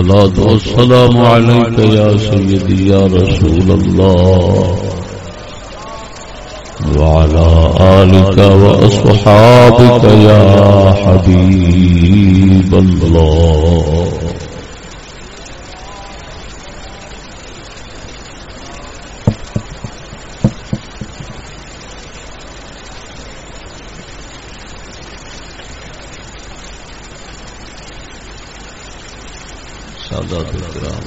الصلاة والسلام عليك يا سيدي يا رسول الله. وعلى آلك وأصحابك يا حبيب الله. سادات کرام۔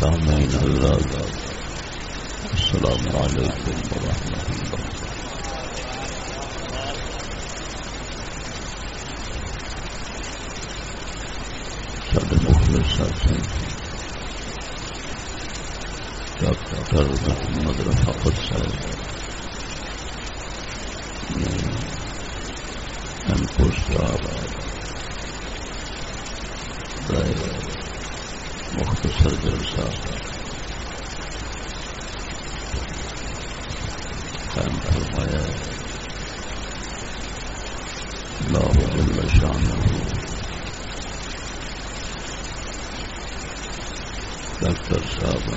سامعین حضرات السلام علیکم ورحمۃ اللہ۔ سارے مختلف ساتھی ڈاکٹر محمد رفاقت صاحب نے ان کو کا مختصر جلسہ۔ قائم فرمایا اللہ جل شان ڈاکٹر صاحب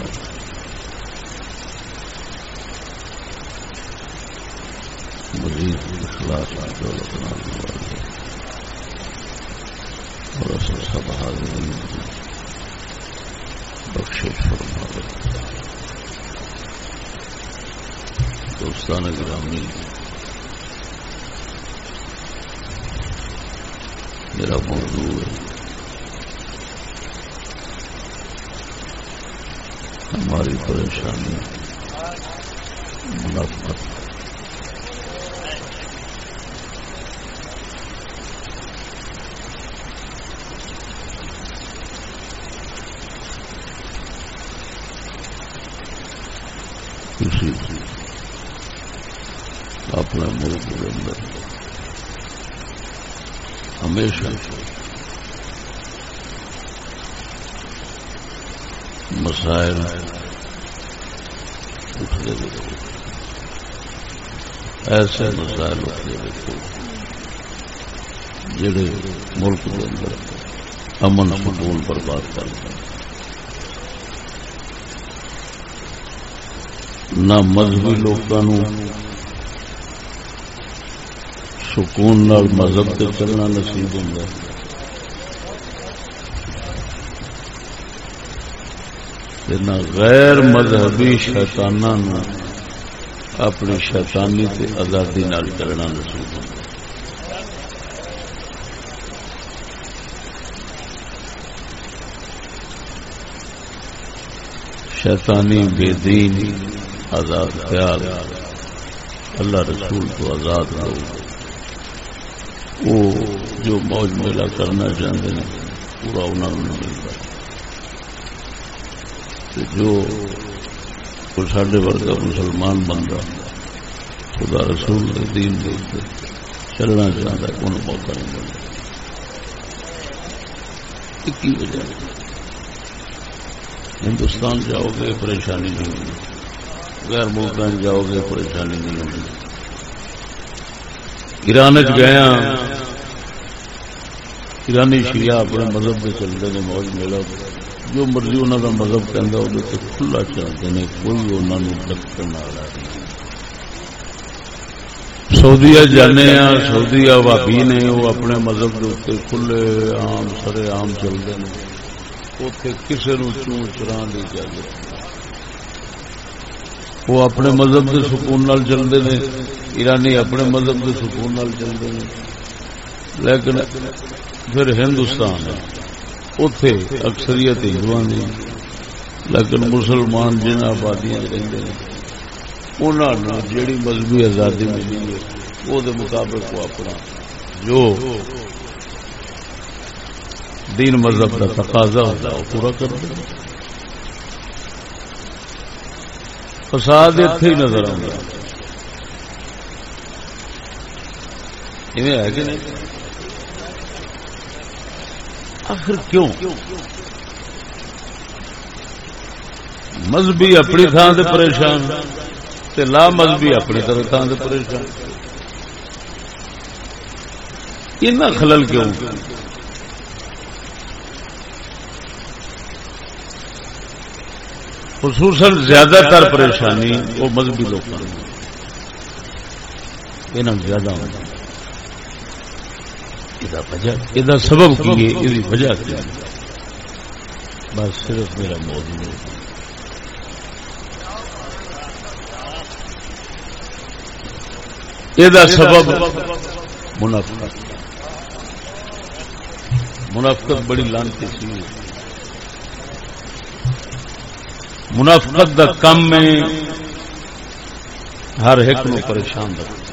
مزید اخلاص آ کے لکھنا ہوا اور اصل سب حاضرین بخشش دوستان گرامی میرا موضوع ہے۔ ہماری پریشانی منافقت۔ ایسے مسائل ہوتے دیکھو جڑے ملک کے اندر امن سکون برباد کرتے نہ مذہبی لوگوں سکون نال مذہب سے چلنا نصیب ہوں نہ غیر مذہبی شیطانہ اپنی شیطانی تے آزادی نال چلنا نصیب شیطانی بے دین، آزاد خیال۔ اللہ رسول کو آزاد ہو وہ جو موج میلہ کرنا چاہتے ہیں، پورا انہوں نے ملتا جو سڈے ورگا مسلمان بندہ خدا رسول دین دے چلنا چاہتا ہے کون موقع نہیں ملتا؟ کی وجہ ہندوستان جاؤ گے، پریشانی نہیں ہوگی۔ غیر ملک جاؤ گے، پریشانی نہیں ہوگی۔ ایران گیا ہاں۔ ایرانی شیعہ اپنے مذہب سے چلتے ہیں، موج میلہ جو مرضی انہوں کا مذہب کہہ وہ کھلا چاہتے ہیں کوئی انہوں نے ڈکن والا نہیں سعودیا جانے ہاں سعودیا بھابی نے وہ اپنے مذہب کے اتنے کھلے آم سرے آم چلتے ہیں اتے کسی نو چون چرا نہیں چاہیے وہ اپنے مذہب کے سکون نال چلتے ہیں ایرانی اپنے مذہب کے سکون نال چلتے ہیں لیکن پھر ہندوستان ہے۔ اتے اکثریت ہندو نے لیکن مسلمان جن آبادیاں رہتے ہیں انہوں جیڑی مذہبی آزادی ملی ہے وہ مطابق وہ اپنا جو دین مذہب کا تقاضا ہوتا ہے وہ پورا کر دیں فساد اتے ہی نظر آتا ہے کہ نہیں؟ آخر کیوں؟ مذہبی اپنی تھان سے پریشان لا مذہبی اپنی طرح تھان سے پریشان۔ اتنا خلل کیوں؟ خصوصاً زیادہ تر پریشانی وہ مذہبی لوگوں زیادہ یہ سبب کی ہے یہ وجہ کیا بس صرف میرا موضوع یہ سبب منافقت۔ منافقت بڑی لانتی سی منافقت دا کم میں ہر ایک نو پریشان رکھ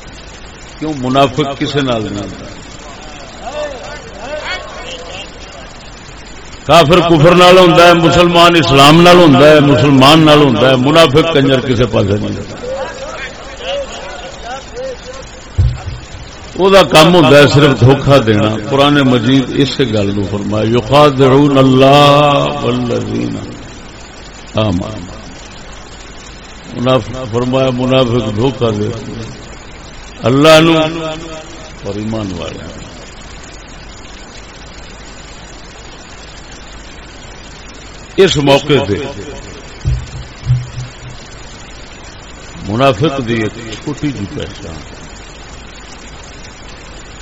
کیوں؟ منافق کسے نال نہیں کافر کفر نال ہوتا ہے، مسلمان اسلام نال ہوتا ہے، مسلمان نال ہوتا ہے، منافق کنجر کسے پاس نہیں وہ کام ہوتا ہے صرف دھوکھا دینا۔ پرانے مجید اس گل نو فرمایا یخادعون اللہ والذین آمنوا۔ فرمایا، منافق دھوکا دے۔ اللہ نو اور ایمان والے اس موقع پہ منافق دی ایک چھوٹی جی پہچان۔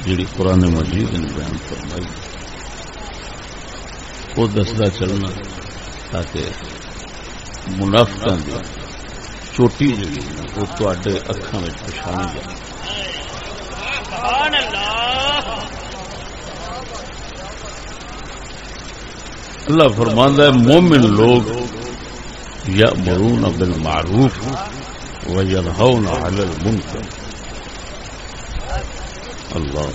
جیڑی قرآن مجید نے بیان فرمائی۔ وہ دستا چلنا تاکہ منافق دی چوٹی جی وہ تے اکھان پچھانی جائے۔ اللہ فرماندہ ہے، مومن لوگ یا مرون بالمعروف و ینہون علی المنکر۔ اللہ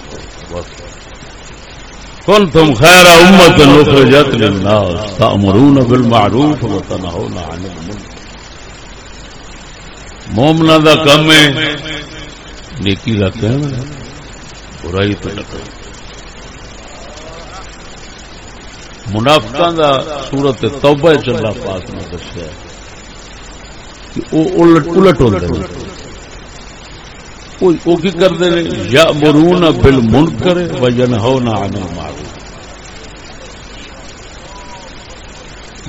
کنتم خیر امت نخرجت للناس تأمرون بالمعروف و تنہون عن المنکر۔ مومنہ دا کم ہے، نیکی دا کہنا برائی تو ٹکر منافقہ دا صورت توبہ چلا پاک نے دسیا الٹ وہ کرتے ہیں یا مرون بل من کرے و جنہو نہ آنے مارو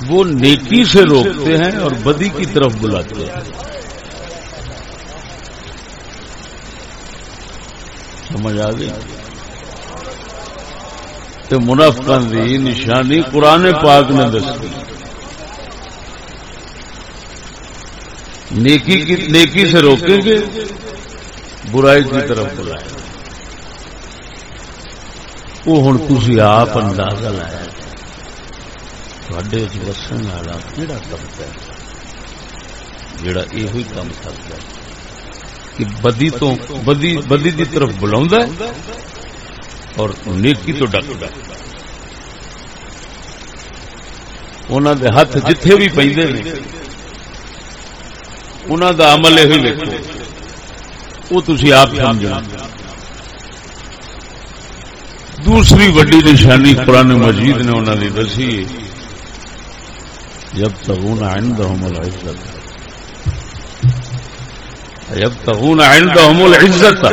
وہ نیکی سے روکتے ہیں اور بدی کی طرف بلاتے ہیں۔ سمجھ آ گئی؟ تو منافقان دی نشانی قرآن پاک نے دسی نیکی کی نیکی سے روکیں گے، برائی کی طرف بلائیں وہ ہوں تھی آپ اندازہ لایا تھے وسن والا کہڑا طبقہ ہے جڑا یہ کام کرتا ہے۔ کہ بدی تو بدی بدی کی طرف بلا اور نیکی تو ڈک انہوں دے ہاتھ جتھے بھی پہ انہوں دا عمل یہ دیکھو وہ تھی آپ سمجھنا دوسری وڈی نشانی قرآن مجید نے انہوں نے دسی جب تغون عندهم العزت۔ جب تغون عندهم العزت۔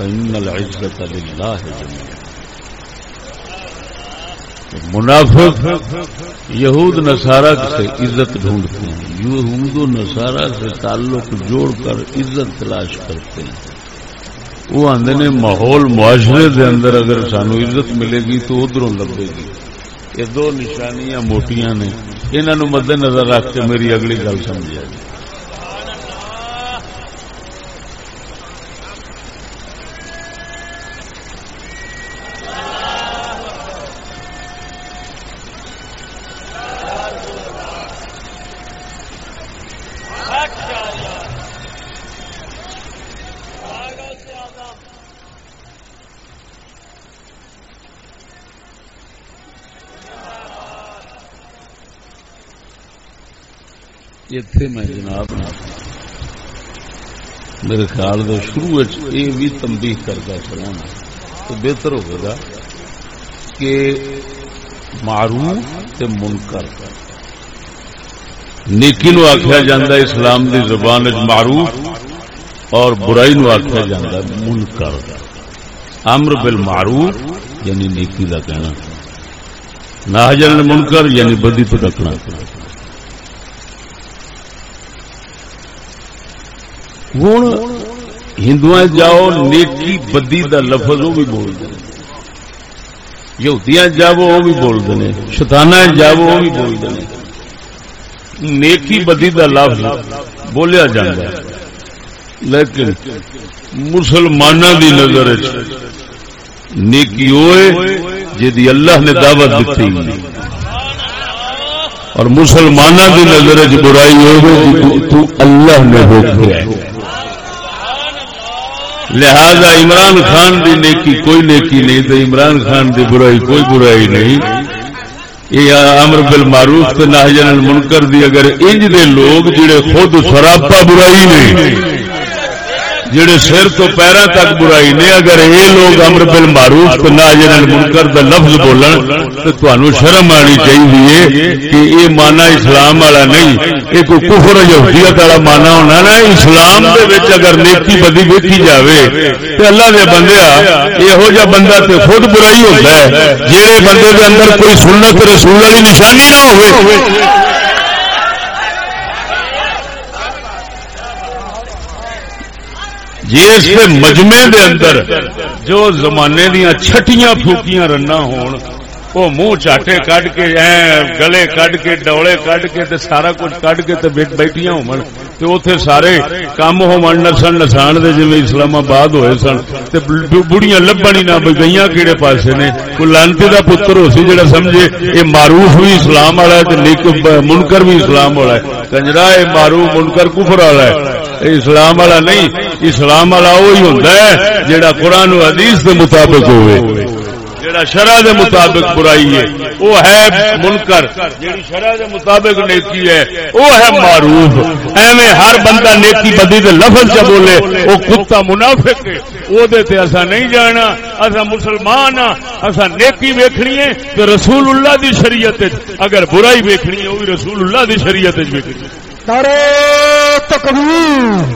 العزت للہ منافق یہود نصارہ سے عزت ڈھونڈتے ہیں، یہود و نصارہ سے تعلق جوڑ کر عزت تلاش کرتے ہیں۔ وہ آدھے نے ماحول معاشرے دے اندر اگر سانو عزت ملے گی تو ادھروں لبے گی۔ یہ دو نشانیاں موٹیاں نے انہوں مد نظر رکھ کے میری اگلی گل سمجھا جائے۔ اتے میں جناب میرے خیال میں شروع یہ بھی تمبی کرتا چلا تو بہتر ہوگا کہ معروف تے منکر نیکی نو آخیا جا اسلام دی زبان معروف اور برائی نو آخیا جا منکر امر بالمعروف یعنی نیکی کا کہنا ناجل منکر یعنی بدی تو ڈکنا ہوں ہندو جاؤ، نیکی بدی دا لفظ وہ بھی بولتے یہودیاں جاو وہ بھی بولتے ہیں شتانہ جاو وہ بھی بولتے ہیں نیکی بدی دا لفظ بولیا جاتا لیکن مسلمانوں دی نظر نیکی ہوئے جی اللہ نے دعوت دیتی اور مسلمانوں کی نظر چ برائی ہو اللہ نے روکا لہذا عمران خان دی نیکی کوئی نیکی نہیں تو عمران خان دی برائی کوئی برائی نہیں۔ یہ امر بل معروف نہ منکر دی اگر انج دے لوگ جڑے خود سراپا برائی نہیں جڑے سر تو پیروں تک برائی نے، اگر یہ لوگ امر بل معروف نہ جن منکر دا لفظ بولن، تو تمہیں شرم آنی چاہیے کہ یہ مانا اسلام والا نہیں یہ کوئی کفر یہودیت والا مانا ہونا نا، اسلام دے اگر نیکی بدی دیکھی جاوے تو اللہ دے بندے یہو جا بندہ تے خود برائی ہوتا ہے جہے بندے دے اندر کوئی سنت رسول والی نشانی نہ ہوئے جس مجمے دے اندر جو زمانے دیا چھٹیاں پھوکیاں رنا ہون وہ منہ چاٹے کڈ کے گلے کڈ کے ڈولے کڈ کے تے سارا کچھ کڈ کے تے بیٹھیاں ہون۔ تے اوتھے سارے کام ہون نسن نسان دے جویں اسلام آباد ہوئے سن۔ تے بڑیاں لبنی نہ گئیاں کیڑے پاسے نے۔ کوئی لانتی دا پتر ہو سی جڑا سمجھے اے معروف بھی اسلام والا ہے تے نیک منکر بھی اسلام والا ہے۔ کنجرا اے معروف منکر کفر والا ہے۔ اسلام والا نہیں، اسلام والا وہی ہوتا ہے جہاں قرآن و حدیث کے مطابق ہوئے۔ جڑا شرح دے مطابق برائی ہے، وہ ہے منکر۔ جڑی شرح دے مطابق نیکی ہے، وہ ہے معروف۔ ایویں ہر بندہ نیکی بدی دے لفظ چ بولے، وہ کتا منافق ہے۔ وہ دے تے اسا نہیں جانا اسا مسلمان ہاں اسا نیکی ویکھنی ہے تے رسول اللہ دی شریعت اگر برائی ویکھنی ہے، وہ بھی رسول اللہ دی شریعت وچ ویکھنی ہے۔ تکبیر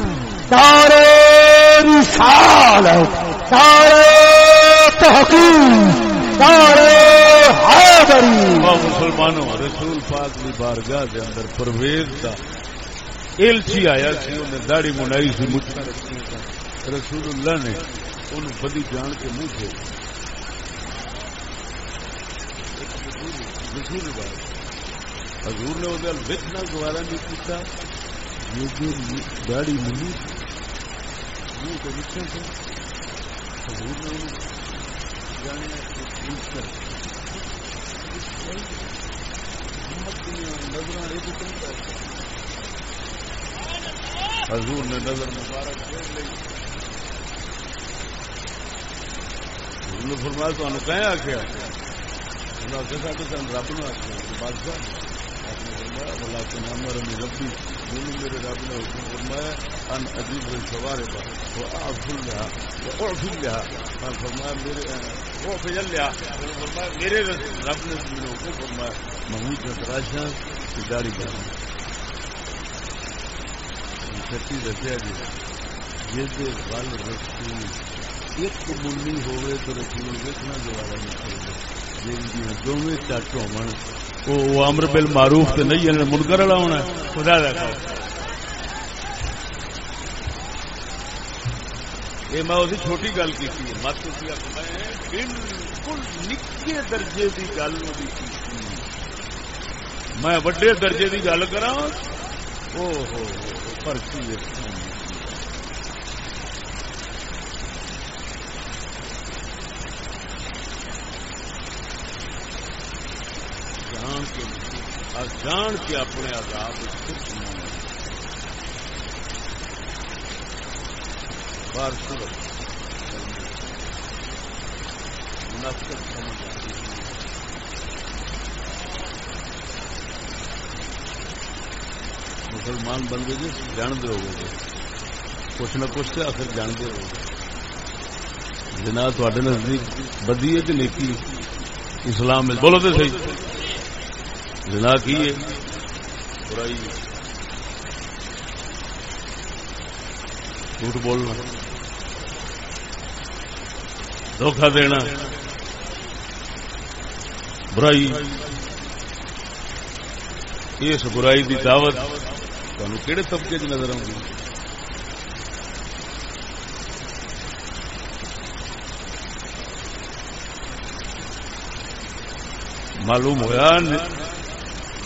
تارے رسالت تارے تحقیق تارے حیدری مسلمانوں، رسول پاک کی بارگاہ دے اندر پرویز دا ایلچی آیا سی انہیں داڑھی منائی سی مچھا رکھی رسول اللہ نے انہوں بدی جان کے منہ سے حضور نے وہ لکھنا گوارا نہیں کیتا۔ داڑی ملی منہ تو لکھے تھے حضور نے جانے نظر ایک حضور نے نظر مبارک پھیر لی حضور نے فرمایا تو کہیں آ گیا رب نو آخیا بادشاہ آپ نے ولكن امرني ربي من میرے رب نے حکم فرمایا ان عجیب الشوارے کا وہ الشوارب واعفل لها واعفل لها میں فرمایا میرے وہ اعفل لها فرمایا میرے رب نے مجھے حکم فرمایا محمود نے تراشا کی داڑھی کرنا سچی دسیا جی جس ول رسول ایک منی ہوئے تو رسول ویکنا دوبارہ نہیں چلے دونوں چٹ ہو امر بل معروف تو نہیں ہے منکر والا ہونا خدا یہ میں وہی چھوٹی گل کی مت بالکل نکے درجے کی گل میں وڈے درجے کی گل کرا او ہو پرچی جان کے جان کے اپنے آزاد مسلمان بندے جی جانتے ہو گے کچھ نہ کچھ تو آخر جانتے ہو گے جناب تھوڑے نزدیک بدی ہے کہ نیکی؟ اسلام بولو تو صحیح۔ زنا کی ہے؟ برائی جھوٹ بولنا۔ دھوکھا دینا۔ برائی۔ اس برائی دی دعوت تمہیں کہڑے طبقے چ نظر آؤں گی؟ معلوم ہوا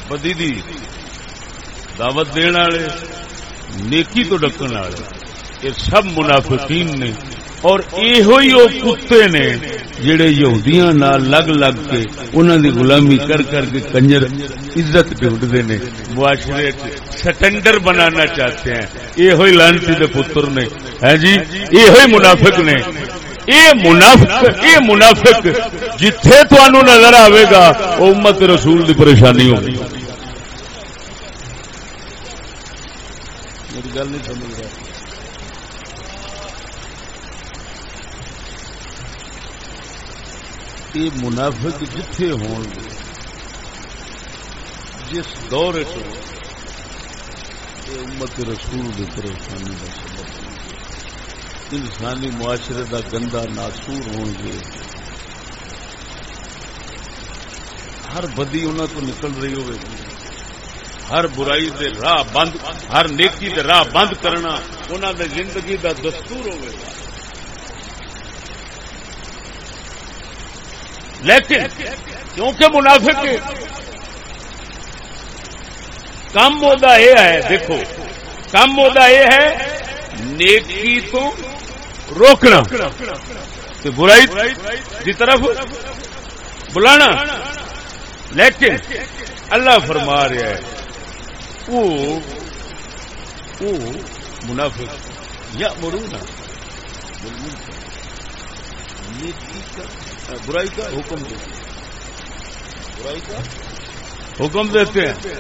بدی دی دعوت دن والے نیکی تو ڈکن والے یہ سب منافقین نے اور یہ کتے نے جڑے یہودیاں نال لگ لگ کے انہوں دی غلامی کر کر کے کنجر عزت ڈھونڈتے نے معاشرے سٹینڈر بنانا چاہتے ہیں یہ لانتی دے پتر نے ہے جی یہ منافق نے یہ منافق یہ منافق جتھے تنوع نظر آئے گا وہ امت رسول دی پریشانی ہوگی میری گل نہیں سمجھ رہا۔ یہ منافق جتھے ہون گے، جس دور امت رسول کی پریشانی کا سبب انسانی معاشرے کا گندا ناسور ہون گے۔ ہر بدی انہوں کو نکل رہی ہوگی ہر برائی دے راہ بند، ہر نیکی دے راہ بند کرنا انہوں دے زندگی دا دستور ہوگا لیکن کیونکہ منافق کم مودا یہ ہے، دیکھو، کم مودا یہ ہے، نیکی تو روکنا برائی کی طرف بلانا۔ لیکن اللہ فرما رہا ہے وہ منافق یا مرونا نیکی کا برائی کا حکم دیتے ہیں برائی کا حکم دیتے ہیں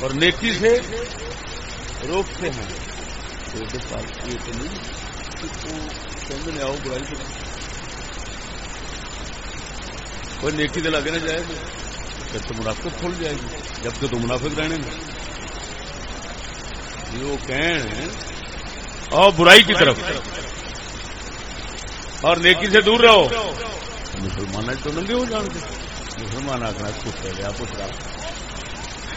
اور نیکی سے روکتے ہیں یہ تو نہیں آؤ برائی کے کوئی نیکی دلا دینا جائے گا پھر تو منافق کھل جائے گی جبکہ تو منافق رہنے گا وہ کہیں اور برائی کی طرف اور نیکی سے دور رہو مسلمان تو ننگے ہو جان گے مسلمان آخنا کتے لیا پترا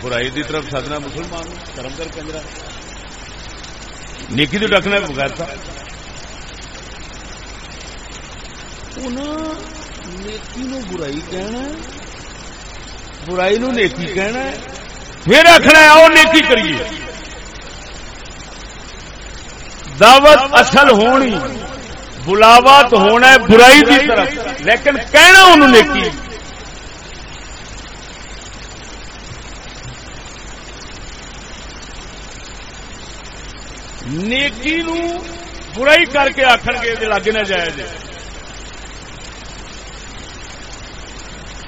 برائی کی طرف سدنا مسلمان کرم کر کنجرا نیکی تو ڈکنا بغیر تھا نیکی نو برائی کہنا برائی نو نیکی کہنا پھر آخنا آؤ نیکی کریے۔ دعوت اصل ہونی بلاوا تو ہونا ہے برائی کی طرف، لیکن کہنا انہوں نے کی نیکی نو برائی کر کے آخر کے لاگے نہ جائے جی۔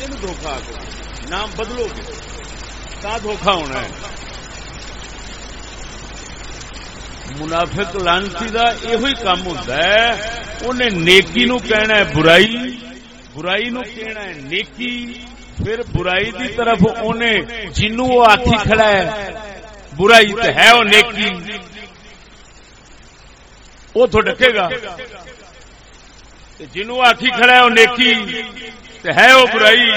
یہ دھوکھا نام بدلو گے۔ کا دھوکھا ہونا ہے؟ منافق لانسی کا یہ کام ہوتا ہے۔ انہیں نیکی نو کہنا ہے برائی برائی نو کہنا ہے نیکی۔ پھر برائی دی طرف انہیں جنو وہ آخی کھڑا ہے۔ برائی تو ہے وہ نیکی۔ وہ تو ڈکے گا۔ جنو آخی کھڑا ہے وہ نیکی۔ ہے وہ برائی؟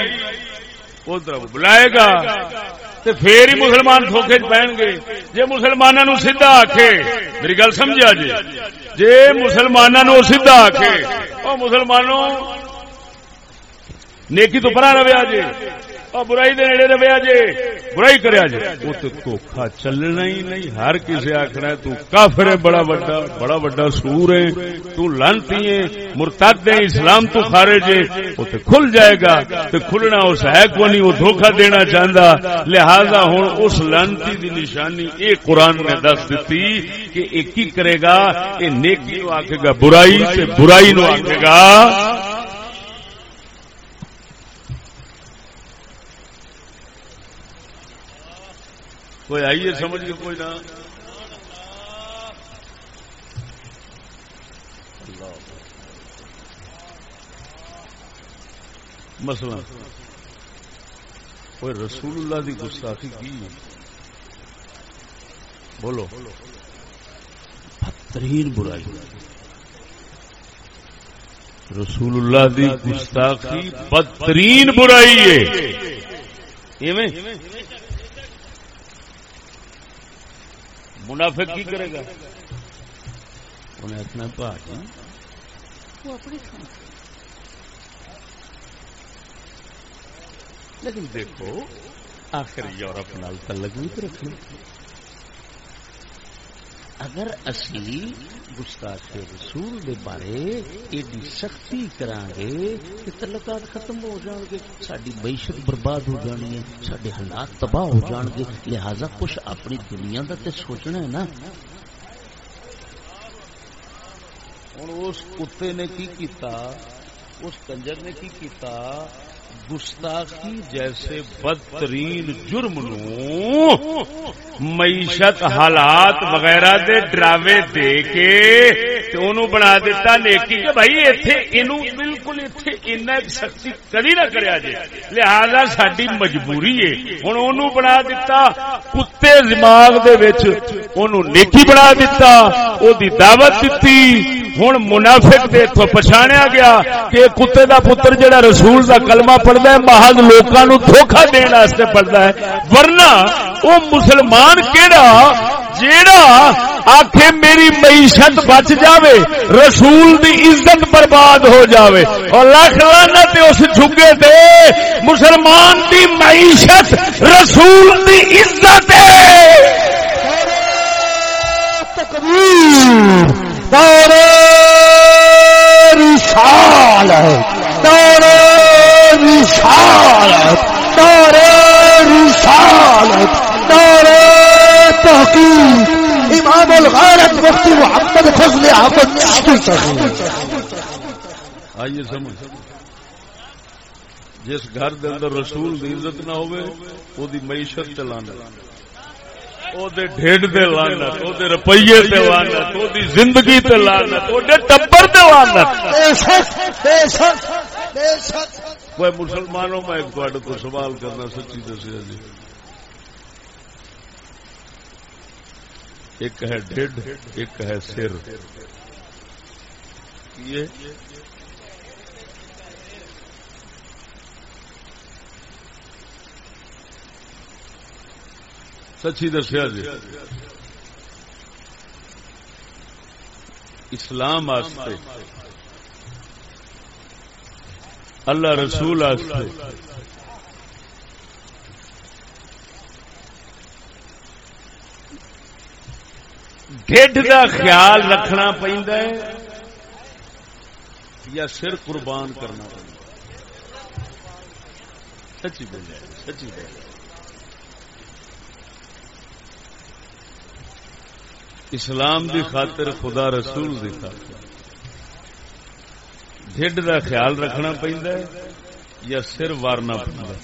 وہ طرف بلائے گا۔ پھر ہی مسلمان دھوکھے پہن گے۔ جی مسلمانوں سیدھا آکھے، میری گل سمجھا جی؟ جی مسلمانوں سیدھا آکھے وہ مسلمانوں، نیکی تو پرا رہا جی؟ برائی دے نیڑے رہے جے۔ برائی کریا جے۔ وہ تو دھوکھا چلنا ہی نہیں۔ ہر کسی آخنا تو کافر ہے، بڑا بڑا بڑا بڑا سور ہے۔ تو لانتی ہے مرتد ہے اسلام تو خارج ہے وہ تو کھل جائے گا۔ تو کھلنا اس ہے کو نہیں، وہ دھوکھا دینا چاہتا لہذا ہوں اس لانتی دی نشانی اے قرآن نے دس دیتی کہ ایک ہی کرے گا؟ یہ نیکی نو آکے گا، برائی سے برائی نو آکے گا۔ کوئی آئیے سمجھ کے کوئی نہ؟ مسئلہ، کوئی رسول اللہ کی گستاخی کی؟ بولو۔ بہترین برائی۔ رسول اللہ دی گستاخی بدترین برائی ہے۔ منافق کی کرے گا؟ انہیں اپنا پا لیکن دیکھو آخر یورپ نال تلک بھی تو رکھنا۔ اگر اسی گستاخ رسول دے بارے ایڈی سختی کران گے کہ تعلقات ختم ہو جان گے ساری معیشت برباد ہو جانی ہے سارے حالات تباہ ہو جان گے، لہذا کچھ اپنی دنیا کا تے سوچنا ہے نا۔ ہوں اس کتے نے کی کیتا؟ اس کنجر نے کی کیتا؟ گستاخی جیسے بدترین جرم نو معیشت حالات وغیرہ دے ڈراوے دے کے تے انہوں بنا دیتا نیکی کہ بھائی ایتھے انہوں بالکل ایتھے انہیں سختی کدی نہ کریا جے۔ لہذا ساری مجبوری ہے ہوں انہوں بنا دیتا، کتے دماغ دے وچ انہوں نیکی بنا دیتا او دی دعوت دیتی ہوں منافق دے تو پچھاڑیا گیا کہ کتے دا پتر جڑا رسول دا کلمہ پڑھتا ہے محض لوگوں نو دھوکھا دین واسطے پڑھتا ہے۔ ورنہ وہ مسلمان کیڑا، جیڑا آخے میری معیشت بچ جاوے، رسول دی عزت برباد ہو جاوے۔ اور لاکھ لانا تے اس جھگے دے۔ مسلمان دی معیشت رسول دی عزت ہے۔ تکبیر۔ دور رسالت دور رسالت دور رسالت دور تحقیق۔ امام الغیرت مفتی محمد فضل احمد چشتی صاحب آئیے سمجھ۔ جس گھر دے اندر رسول دی عزت نہ ہوئے، وہ دی معیشت چلانا ڈیڈ دے لانت او دے روپیے تے لانت او دی زندگی تے لانت او دے ٹبر تے لانت وہ مسلمانوں میں ایک تھوڑے کو سوال کرنا سچی دسیا جی ایک ہے ڈیڈ ایک ہے سر یہ سچی دسیا جی۔ اسلام آستے۔ اللہ رسول آستے۔ ڈیڈ کا خیال رکھنا پہنتا ہے یا سر قربان کرنا پہنتا سچی بول سچی بول اسلام دی خاطر خدا رسول دی خاطر۔ ڈھڈ دا خیال رکھنا پہنتا ہے یا سر وارنا پہنتا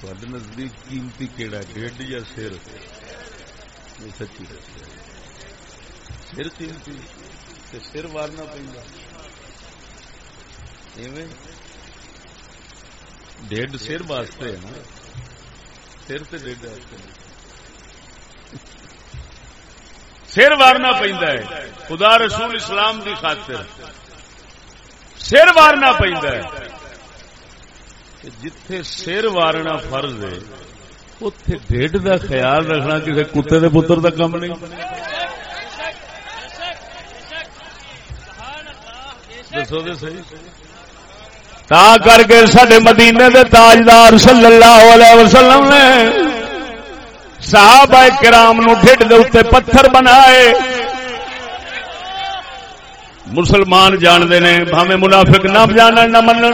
تھوڑے نزدیک قیمتی کیڑا ڈھڈ یا سر؟ سچی سر قیمتی تے سر وارنا پہنتا ڈیڈ سر واسطے ہے نا۔ سر تو ڈیڈ واسطے۔ سر وارنا پہنتا ہے۔ خدا رسول اسلام کی خاطر۔ سر وارنا پہنتا ہے۔ جتھے سر وارنا فرض ہے اتے ڈیڈ دا خیال رکھنا کسی کتے دے پتر دا کم نہیں۔ دسو دے صحیح۔ تا کر کے سڈے مدینے دے تاجدار صلی اللہ علیہ وسلم نے صحابہ کرام نو ڈھڈ دے اتنے پتھر بنائے۔ مسلمان جانتے نے بھاوے منافق نہ جان نہ من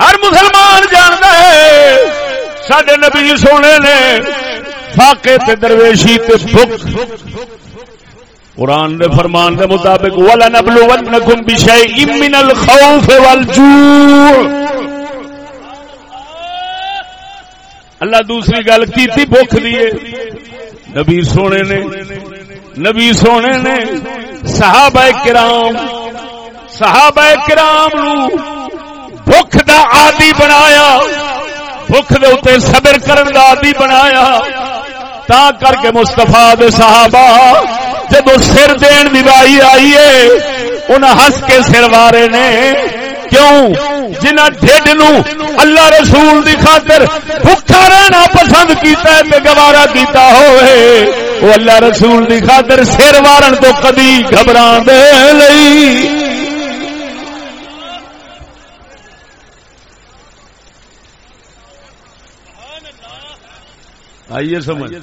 ہر مسلمان جانتا ہے سڈے نبی جی سونے نے فاقے تے درویشی تے بھوک۔ قرآن دے فرمان دے مطابق، وَلَنَبْلُوَنَّكُمْ بِشَيْءٍ مِّنَ الْخَوْفِ وَالْجُوعِ۔ اللہ دوسری گل کی بھوک دیے نبی سونے نے، نبی سونے نے صحابہ کرام صحابہ کرام نو بھوک دا عادی بنایا، بھوک دے اتنے صبر کرن دا عادی بنایا۔ تا کر کے مستفا دے صحابہ جب سر دین دی دیوائی آئیے انہیں ہس کے سر وارے نے کیوں؟ جنہ ڈیڈ نو اللہ رسول دی خاطر بھوکا رہنا پسند کیتا ہے تے گوارا کیتا ہوئے، وہ اللہ رسول دی خاطر سر وارن تو کدی گھبرا دے لئی آئیے سمجھ۔ گل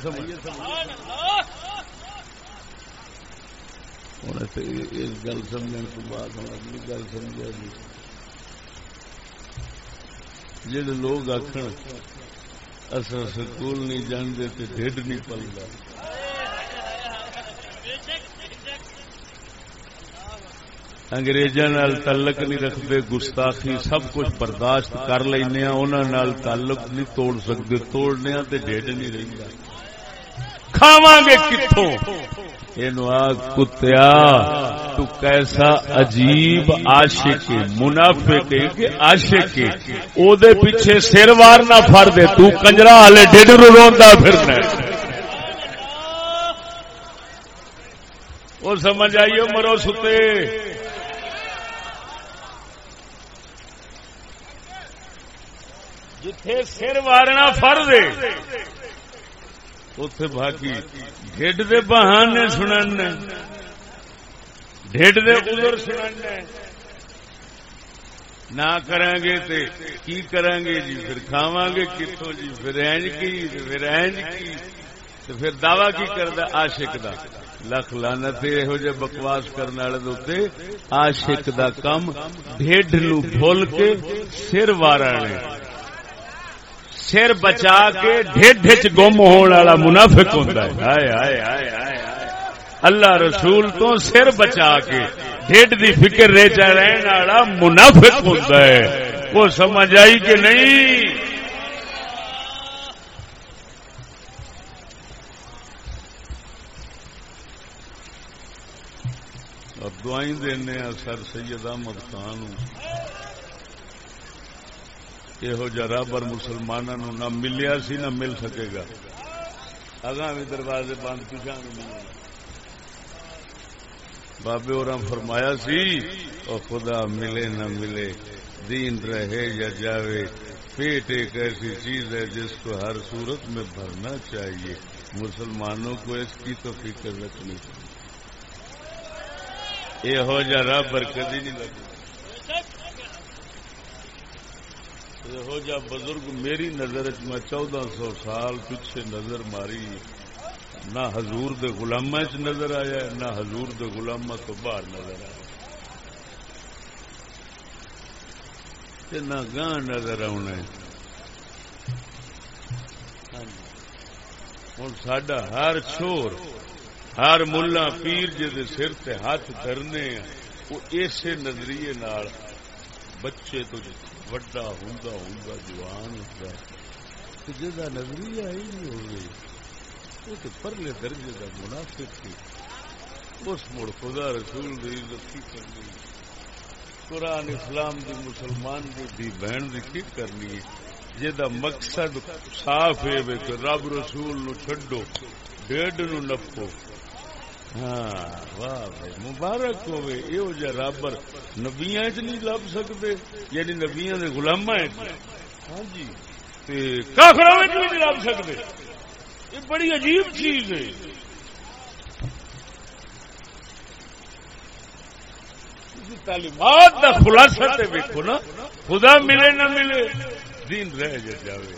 سمجھنے تو بعد ہوں، اگلی گل سمجھا جی جڑے لوگ آخر اصل سکول نہیں جانتے تو ڈیڈ نہیں پلتا اگریزاں تعلق نہیں رکھتے گستاخی سب کچھ برداشت کر لینا انہوں تعلق نہیں توڑ سکتے توڑنے ڈیڈ نہیں رہتا کھاوا گے کتوں کتیا، تو کیسا عجیب عاشق منافق کہ عاشق او دے پیچھے سر وار نہ فر دے، تو کنجرا ہلے ڈیڈ روندا پھرنا وہ سمجھ آئیے مرو ستے۔ جتھے سر وارنا فر دے اتے باقی ڈیڈ دے بہانے سنن ڈیڈ دے ادھر سنن نہ کریں گے تے کی کریں گے جی پھر کھاواں گے کتوں جی پھر اینج کی پھر اینج کی تو پھر دعوی کی کردا عاشق دا لکھ لانت یہو جہ بکواس کرنے والے دوتے عاشق دا کم ڈیڈ نو بھول کے سر وارا نے سر بچا کے ڈھڈ چ گم ہونے والا منافق ہوتا ہے۔ اللہ رسول تو سر بچا کے ڈھڈ دی فکر ریچا رہن والا منافق ہوتا ہے۔ وہ سمجھ آئی کہ نہیں؟ دعائیں دینے سر سید احمد خان یہو جہ رابر مسلمانوں نہ ملیا سی نہ مل سکے گا اگاں بھی دروازے بند پیچھا بابے اور فرمایا سی اور خدا ملے نہ ملے دین رہے یا جاوے پیٹ ایک ایسی چیز ہے جس کو ہر صورت میں بھرنا چاہیے مسلمانوں کو اس کی تو فکر رکھنی چاہیے یہ ہو جا رابر کدی نہیں لگتا یہو جا بزرگ میری نظر میں چودہ سو سال پیچھے نظر ماری نہ حضور دے چ نظر آیا نہ حضور دے تو باہر نظر آیا نہ گاہ نظر آنا ہوں سڈا ہر چھوڑ ہر ملا پیر جی سر تے ہاتھ دھرنے وہ اسی نظریے بچے تو وڈا ہوں ہوں جوان جا نظریہ ہی نہیں ہوگی وہ تو پرلے درجے کا منافق تھی اس مڑ خدا رسول دی عزت کی کرنی قرآن اسلام دی مسلمان دی دی بہن دی کی کرنی ہے مقصد صاف ہے رب رسول نو چھڈو ڈیڈ نو نپو ہاں واہ بھائی، مبارک ہوئے۔ یہ جہ رابر۔ نبیا چ نہیں لب سکتے یعنی نبیا کے گلاما ہاں جی۔ کافر نہیں لب سکتے۔ یہ بڑی عجیب چیز ہے۔ تعلیمات کا خلاصہ ویکو نا، خدا ملے نہ ملے، دین رہ جائے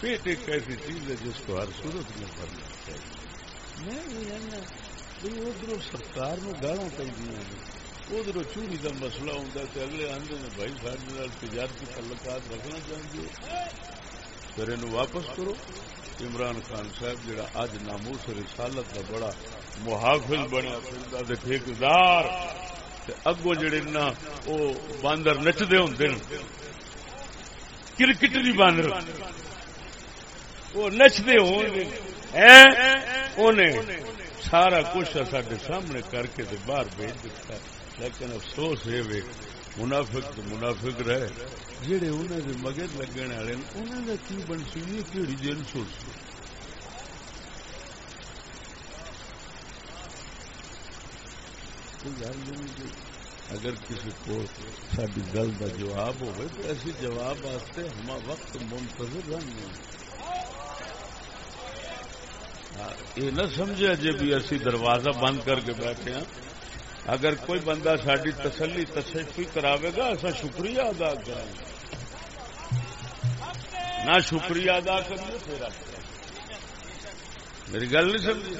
پیٹ ایک ایسی چیز ہے جس کو ہر صورت میں کرنا چاہیے۔ میں ادھر سرکار نو گالا پہ ادھر چوری کا مسئلہ ہوتا ہے اگلے آدھے نے بھائی سارے تجارتی تعلقات رکھنا چاہیے پھر یہ واپس کرو عمران خان صاحب جڑا اج ناموس رسالت کا بڑا محافظ بنیا ٹھیکدار اگو جڑے نا وہ باندر نچدے ہوں کرکٹ بھی باندر وہ نچدے ہو سارا کچھ سڈے سامنے کر کے باہر بھیج دیتا ہے۔ لیکن افسوس یہ منافق تو منافق رہے۔ جہے انہوں نے مگر لگنے والے انہوں نے کی بنسی کہڑی جیل سوچ جی۔ اگر کسی کو ساری گل کا جواب ہوئے تو ایسی جواب واسطے ہم وقت منتظر رہنے۔ ہاں، یہ نہ سمجھے جی بھی اسی دروازہ بند کر کے بیٹھے ہیں۔ اگر کوئی بندہ ساری تسلی، تشفی کراوے گا ایسا شکریہ ادا کریں گے۔ نہ شکریہ ادا کریے، پھر میری گل نہیں سمجھی؟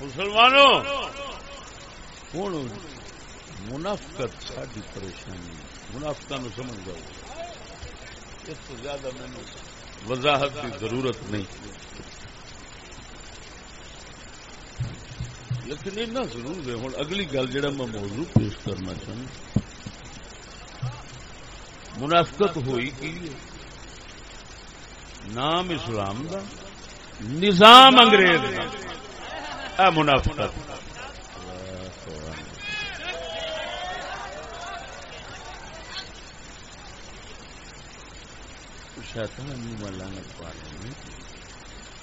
مسلمانوں ہوں منافقت ساری پریشانی منافقہ نو سمجھ جاؤ اس کو زیادہ مینو وضاحت کی ضرورت نہیں۔ لیکن اتنا ضرور ہے، ہوں، اگلی گل جہاں میں موضوع پیش کرنا چاہوں۔ منافقت ہوئی کی نام اسلام دا، نظام انگریز کا منافقت۔ شیطان میں لانت پا رہے ہیں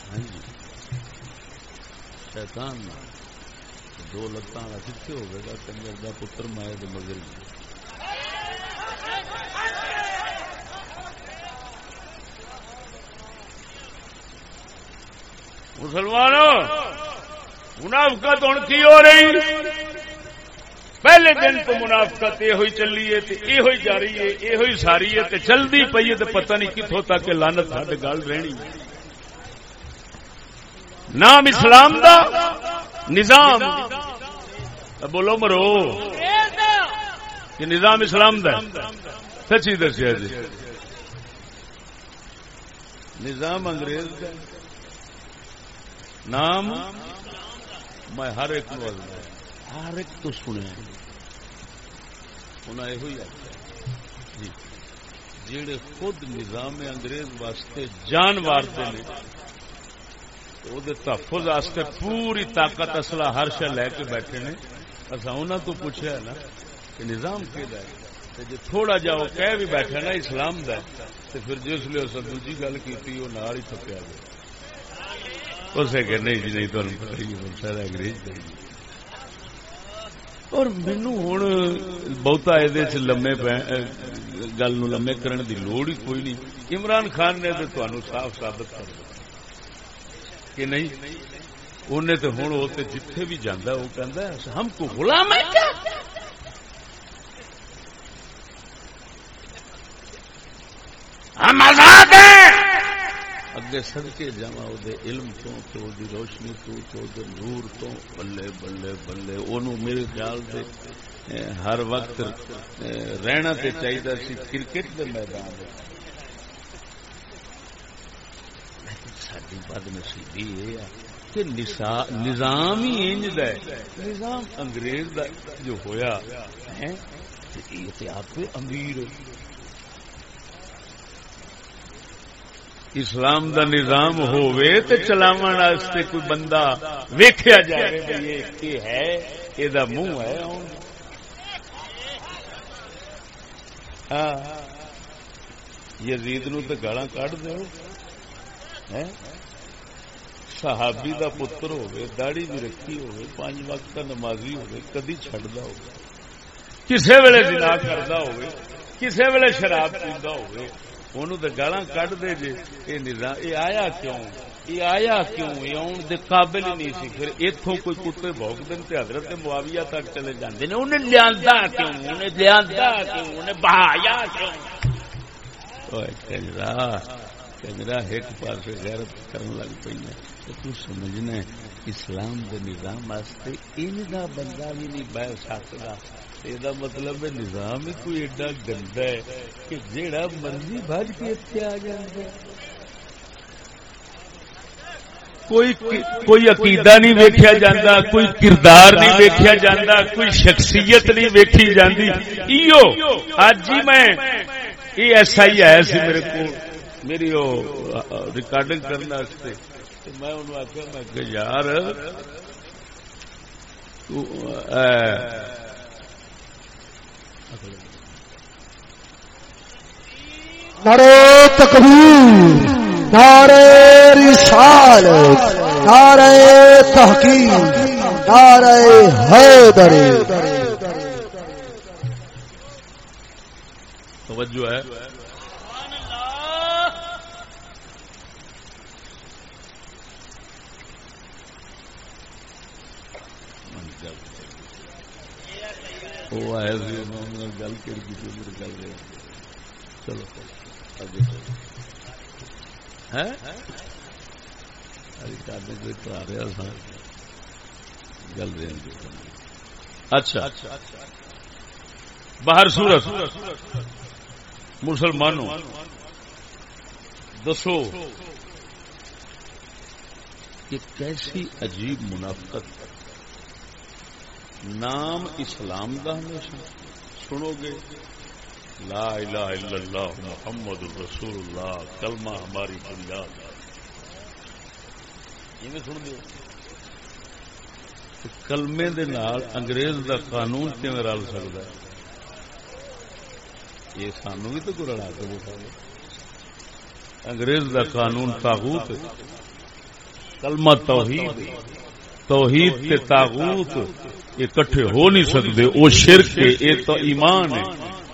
ہاں جی۔ شیطان دو لتان کتنے ہوگا گا کنجر کا پتر مائے تو مگر مسلمانوں، منافقت ہوں کی ہو رہی؟ پہلے دن تو منافقت یہ ہوئی چلی ہے یہ ہوئی جاری ہے یہ ہوئی ساری ہے تے چلتی پی ہے تو پتہ نہیں کتوں تک لانت سارے گل رہنی نام اسلام دا نظام۔ بولو مرو۔ کہ نظام اسلام دا سچی دسیا جی۔ نظام انگریز کا نام میں ہر ایک ہر ایک تو سنیا۔ انہیں یہ آخر جی۔ جڑے خود نظام انگریز واسطے جان مارتے ہیں وہ تحفظ واسطے پوری طاقت اصلا ہر شہ لے کے بیٹھے نے۔ اصا انہوں تو پوچھا نا کہ نظام کہ جی تھوڑا جا وہ کہہ بھی بیٹھا نا اسلام دا تو پھر جس لیے اس دوجی گل کی وہ نال ہی تھپیا گیا۔ اسے کہ نہیں جی نہیں تمہیں پتا ہی سارا انگریز اور مینو ہوں بہتا یہ لمے گل لمے کرنے دی لوڑ ہی کوئی نہیں عمران خان نے تو تمہیں صاف ثابت کر کہ نہیں انہیں تو ہوں وہ جتھے بھی جانا وہ کہہ ہم کو غلام ہے کیا ہم آزاد اگے سدکے جا علم تو تو دی روشنی تو تو دے نور تو، بلے بلے بلے۔ اونوں میرے خیال سے ہر وقت رہنا تے چاہیے سی کرکٹ دے میدان ساری بد نصیبی یہ ہے کہ نظام ہی انج نظام انگریز دا جو ہویا ہے یہ آپ امیر ہے اسلام دا نظام ہوئے تے چلاون واسطے کوئی بندہ ویکھیا جائے بھئی یہ ہے، یہ دا منہ ہے ہاں۔ یزید نو تے گالاں کڈ دیو۔ ہاں۔ صحابی دا پتر ہوئے داڑی بھی رکھی ہوئے پانچ وقت کا نمازی ہوئے کدی چھڑدا ہوئے کسے ویلے زنا کردا ہوئے کسے ویلے شراب پیندا ہوئے انہوں تو گالا کٹ دے جی یہ نظام یہ آیا کیوں یہ آیا کیوں یہ آن دے قابل ہی نہیں سی پھر اتوں کوئی کتے بھوک دن تے حضرت معاویہ تک چلے جاندے نے انہیں لیا کیوں انہیں لیا کیوں انہیں بہایا کیوں کنجرا کنجرا ایک پاس غیرت کرن لگ پی تو سمجھنا اسلام دے نظام واسطے ان دا بندہ بھی نہیں بہ سکتا یہ مطلب ہے نظام ہی کوئی ایڈا گندا ہے کہ جیڑا مرضی بج کے اتنے آ جائے کوئی کوئی عقیدہ نہیں ویکیا جاتا کوئی کردار نہیں ویکیا جاتا کوئی شخصیت نہیں ویکھی جاتی ایو اج ہی میں یہ ایسا ہی آیا سی میرے کو میری ریکارڈنگ کرنے میں انہوں آخیا میں کہ یار نعرے تکبیر نعرے رسالت نعرے تحقیق نعرے حیدر۔ توجہ ہے۔ وہ آئے گل کر گل چلو۔ گل اچھا۔ باہر سورت۔ مسلمانوں۔ دسو۔ کہ کیسی عجیب منافقت۔ نام اسلام کا ہمیشہ۔ سنو گے۔ لا الہ الا اللہ محمد رسول اللہ کلمہ ہماری بنیاد سن دو کلمے دے نال انگریز دا قانون کیون رل سکتا ہے؟ یہ سانو بھی تو کو رلا کے بٹھا انگریز دا قانون تاغوت کلمہ توحید توحید تے تاغوت۔ یہ کٹھے ہو نہیں سکتے۔ وہ شرک ہے یہ تو ایمان ہے۔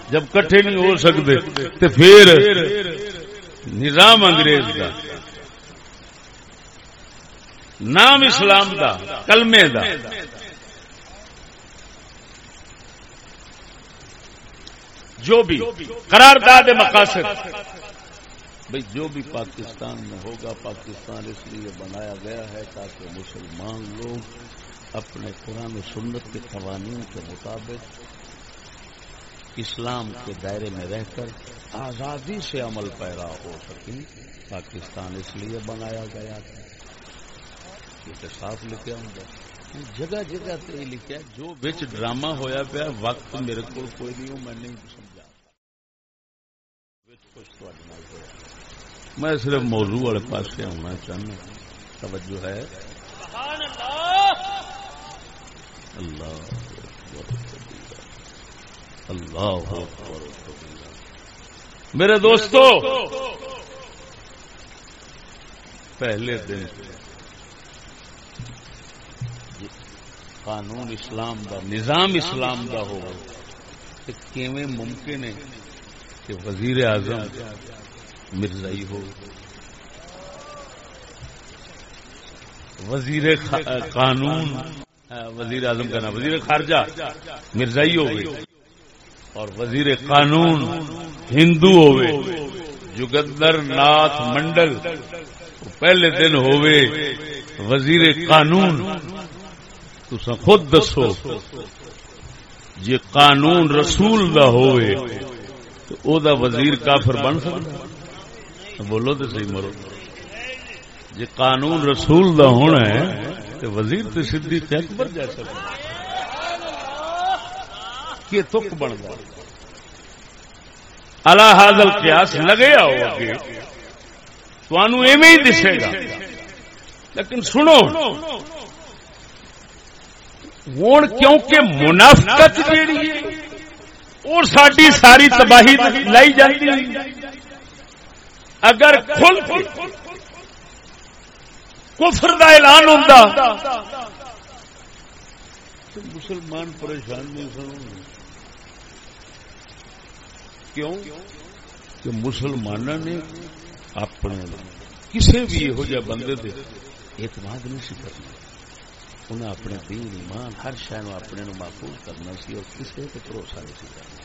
جب کٹھے نہیں ہو سکتے تو پھر نظام انگریز کا نام اسلام دا، کلمے دا۔ جو بھی قرارداد مقاصد۔ بھائی جو بھی پاکستان میں ہوگا، پاکستان اس لیے بنایا گیا ہے تاکہ مسلمان لوگ اپنے قرآن و سنت کے قوانین کے مطابق اسلام کے دائرے میں رہ کر آزادی سے عمل پیرا ہو سکیں، پاکستان اس لیے بنایا گیا تھا۔ یہ صاف لکھا ہوں گا جگہ جگہ تو یہ لکھا جو بچ ڈرامہ ہویا پیا، وقت میرے کو کوئی نہیں ہوں، میں نہیں سمجھا۔ میں صرف موضوع والے پاس سے آنا چاہنا۔ توجہ ہے۔ اللہ! اللہ میرے دوستو، پہلے دن قانون اسلام دا، نظام اسلام دا ہو کیویں ممکن ہے کہ وزیر اعظم مرزائی ہو، وزیر قانون وزیر اعظم کا نام، وزیر خارجہ، مرزائی ہوئے، اور وزیر قانون، ہندو ہوئے، جگندر ناتھ منڈل پہلے دن ہوئے، وزیر قانون۔ تو خود دسو جی قانون رسول دا ہوئے، تو او دا وزیر کافر بن سکتا بولو تو صحیح مرو۔ جی قانون رسول دا ہونا ہے تو وزیر تو سدھی اکبر جا سکتا کہ تک بن گیا اللہ حاضل قیاس لگے آؤ اگے۔ تو ایویں ہی دسے گا۔ لیکن سنو۔ ہوں کیونکہ منافقت جیڑی ہے، اور ساری ساری تباہی لائی جاتی اگر کھل کفر دا اعلان ہوتا مسلمان پریشان نہیں سن کیوں؟ کہ مسلمانوں نے اپنے کسی بھی یہ بندے دے اعتماد نہیں سی کرنا۔ انہیں اپنے دین، ایمان، ہر شہر اپنے نو محفوظ کرنا سی اور کسی پہ بھروسہ نہیں سی کرنا۔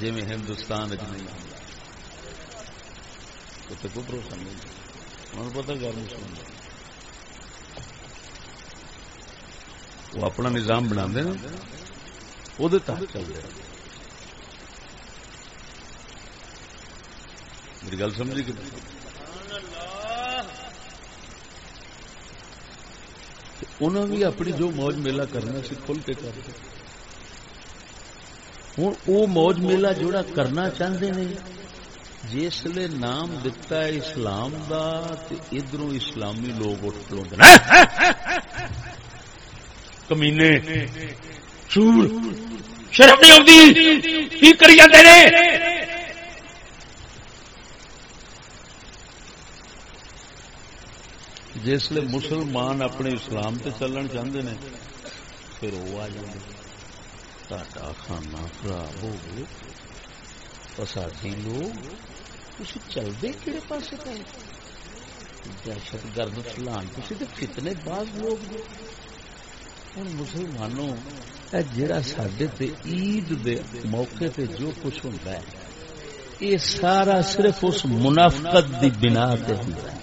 جی میں ہندوستان نہیں آتا تو کوئی بھروسہ نہیں۔ انہوں پتا غیر مسلم وہ اپنا نظام بنا نا وہ تحت چل رہا میری گل سمجھی کہ انہوں نے اپنی جو موج میلہ کرنا سی کھل کے کر ہوں وہ موج میلہ جوڑا کرنا چاہتے ہیں جس لیے نام دتا ہے اسلام دا ادھر اسلامی لوگ اٹھ کلو کمینے چور شرم نہیں آتی کی کری جاتے جسے مسلمان اپنے اسلام سے چلن چاہتے ہیں پھر وہ آ جائے تا کھانا خراب ہو گئے پسادی لوگ۔ تھی چلتے کہڑے پاس پہ دہشت گرد فلان تھی تو کتنے باز لوگ ہوں مسلمانوں جڑا سڈے عید دے موقع تے جو کچھ ہوتا ہے یہ سارا صرف اس منافقت دی بنا تے ہوتا ہے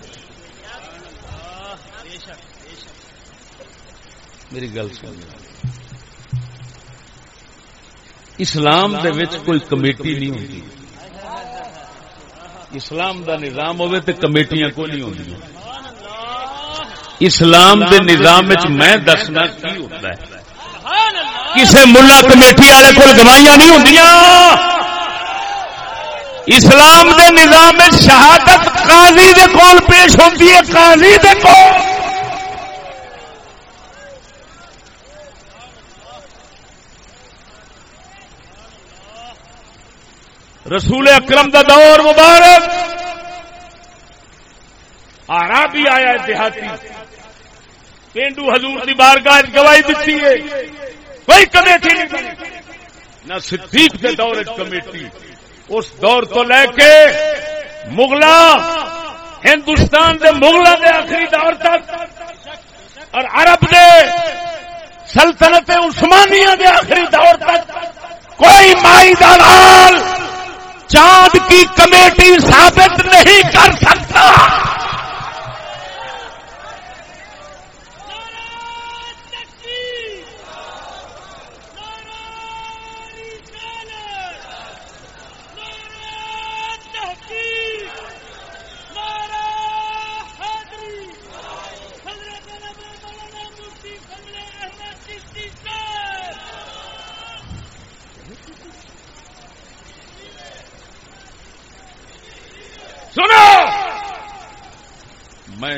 میری گل سن اسلام دے وچ کوئی کمیٹی نہیں ہوتی اسلام دا نظام ہوے تے کمیٹیاں کو نہیں ہوتی اسلام دے نظام وچ میں دسنا کی ہوتا ہے؟ کسے ملا کمیٹی والے کول گواہیاں نہیں ہوندیاں؟ اسلام دے نظام شہادت قاضی دے کول پیش ہوندی ہے، قاضی دے کول۔ رسول اکرم دا دور مبارک۔ آرا بھی آیا دیہاتی۔ پینڈو حضور دی بارگاہ گواہی دیتی ہے۔ کوئی کمیٹی نہیں نہ صدیق کے دور کمیٹی۔ اس دور تو لے کے مغلا، ہندوستان دے مغلا دے آخری دور تک۔ اور عرب دے سلطنت عثمانیہ دے آخری دور تک۔ کوئی مائی دلال چاند کی کمیٹی ثابت نہیں کر سکتا۔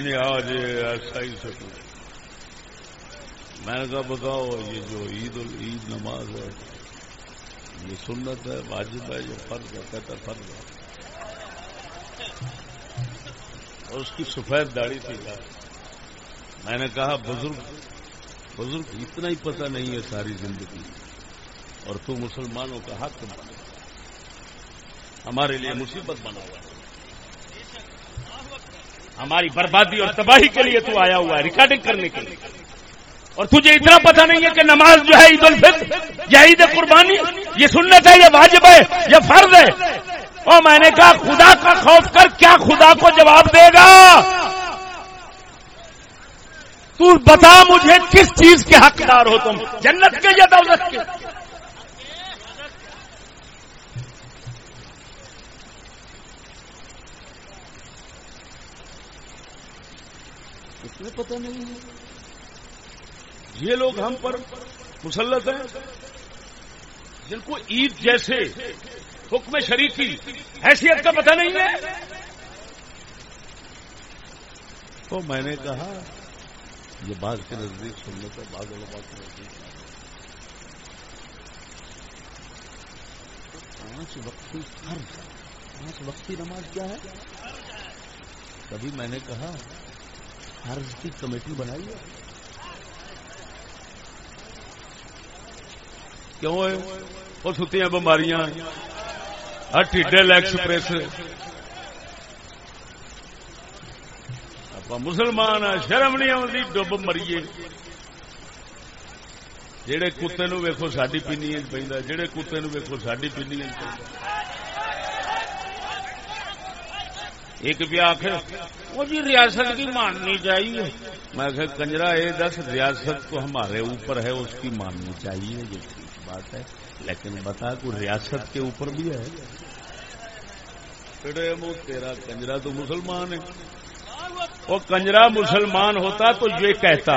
میں نے آج ایسا ہی سکوں میں نے کہا بتاؤ، یہ جو عید عید نماز ہے، یہ سنت ہے، واجب ہے، یہ فرض ہے؟ کہتا فرض ہے۔ اور اس کی سفید داڑھی تھی۔ میں نے کہا، بزرگ بزرگ، اتنا ہی پتہ نہیں ہے ساری زندگی۔ اور تو مسلمانوں کا حق ہمارے لیے مصیبت بنا ہوا ہے۔ ہماری بربادی اور تباہی کے لیے تو آیا ہوا ہے ریکارڈنگ کرنے کے لیے۔ اور تجھے اتنا پتہ نہیں ہے کہ نماز جو ہے عید الفطر یا عید قربانی، یہ سنت ہے یہ واجب ہے یہ فرض ہے؟ اور میں نے کہا، خدا کا خوف کر، کیا خدا کو جواب دے گا؟ تو بتا مجھے کس چیز کے حقدار ہو تم؟ جنت کے یا دولت کے؟ پتہ نہیں ہے۔ یہ لوگ ہم پر مسلط ہیں۔ جن کو عید جیسے حکم شریفی حیثیت کا پتہ نہیں ہے۔ تو میں نے کہا یہ بعض کے نزدیک سننے کا بعض علماء کے نزدیک۔ پانچ وقتی فرض پانچ وقتی نماز کیا ہے؟ کبھی میں نے کہا فرض کی کمیٹی بنائی ہے۔ کیوں ہے؟ وہ ستی ہیں بیماریاں ٹھڈل ایکسپریس آپ مسلمان شرم نہیں آتی ڈب مریے۔ جہے کتے نو ویکو ساری پینی پہ جہے کتے نو ویکو ساری پینی پہ ایک بھی آخر وہ جی ریاست کی ماننی چاہیے۔ میں کہ کنجرا، یہ دس، ریاست تو ہمارے اوپر ہے، اس کی ماننی چاہیے، یہ ٹھیک بات ہے۔ لیکن بتا کو ریاست کے اوپر بھی ہے؟ تیرا کنجرا تو مسلمان ہے۔ وہ کنجرا مسلمان ہوتا تو یہ کہتا،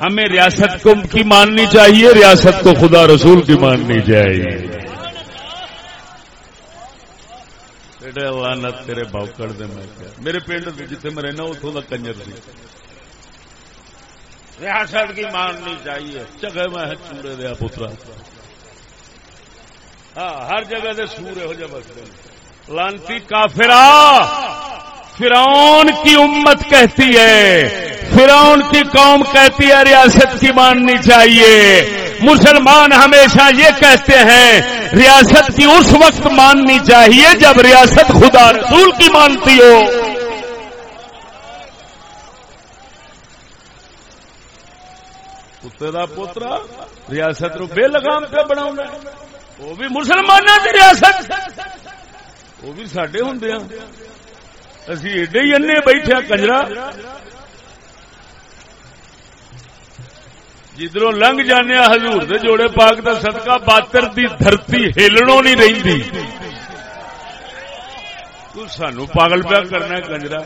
ہمیں ریاست کو کی ماننی چاہیے، ریاست کو خدا رسول کی ماننی چاہیے۔ لانت تیرے باؤکڑ دے میں کیا۔ میرے پنڈ جتنے میں رہنا اتوں کا کنجر سی۔ ریاست کی ماننی چاہیے جگہ میں ہے چوڑے دیا پترا۔ ہاں ہر جگہ دے سورے ہو جائے بس لانتی کافرا فرعون کی امت کہتی ہے فرعون کی قوم کہتی ہے، ریاست کی ماننی چاہیے۔ مسلمان ہمیشہ یہ کہتے ہیں، ریاست کی اس وقت ماننی چاہیے جب ریاست خدا رسول کی مانتی ہو۔ کتے کا پوترا ریاست رو بے لگام پہ بنا وہ بھی مسلمانوں کی ریاست۔ وہ بھی سڈے ہوں ہاں۔ اسی ایڈے ہی انے بیٹھے ہاں کنجرا۔ جدھر لنگ جانے ہزور دے جوڑے پاک دا صدقہ باتر دی دھرتی ہلنوں نہیں رہی سانو پاگل پیا کرنا کنجرا۔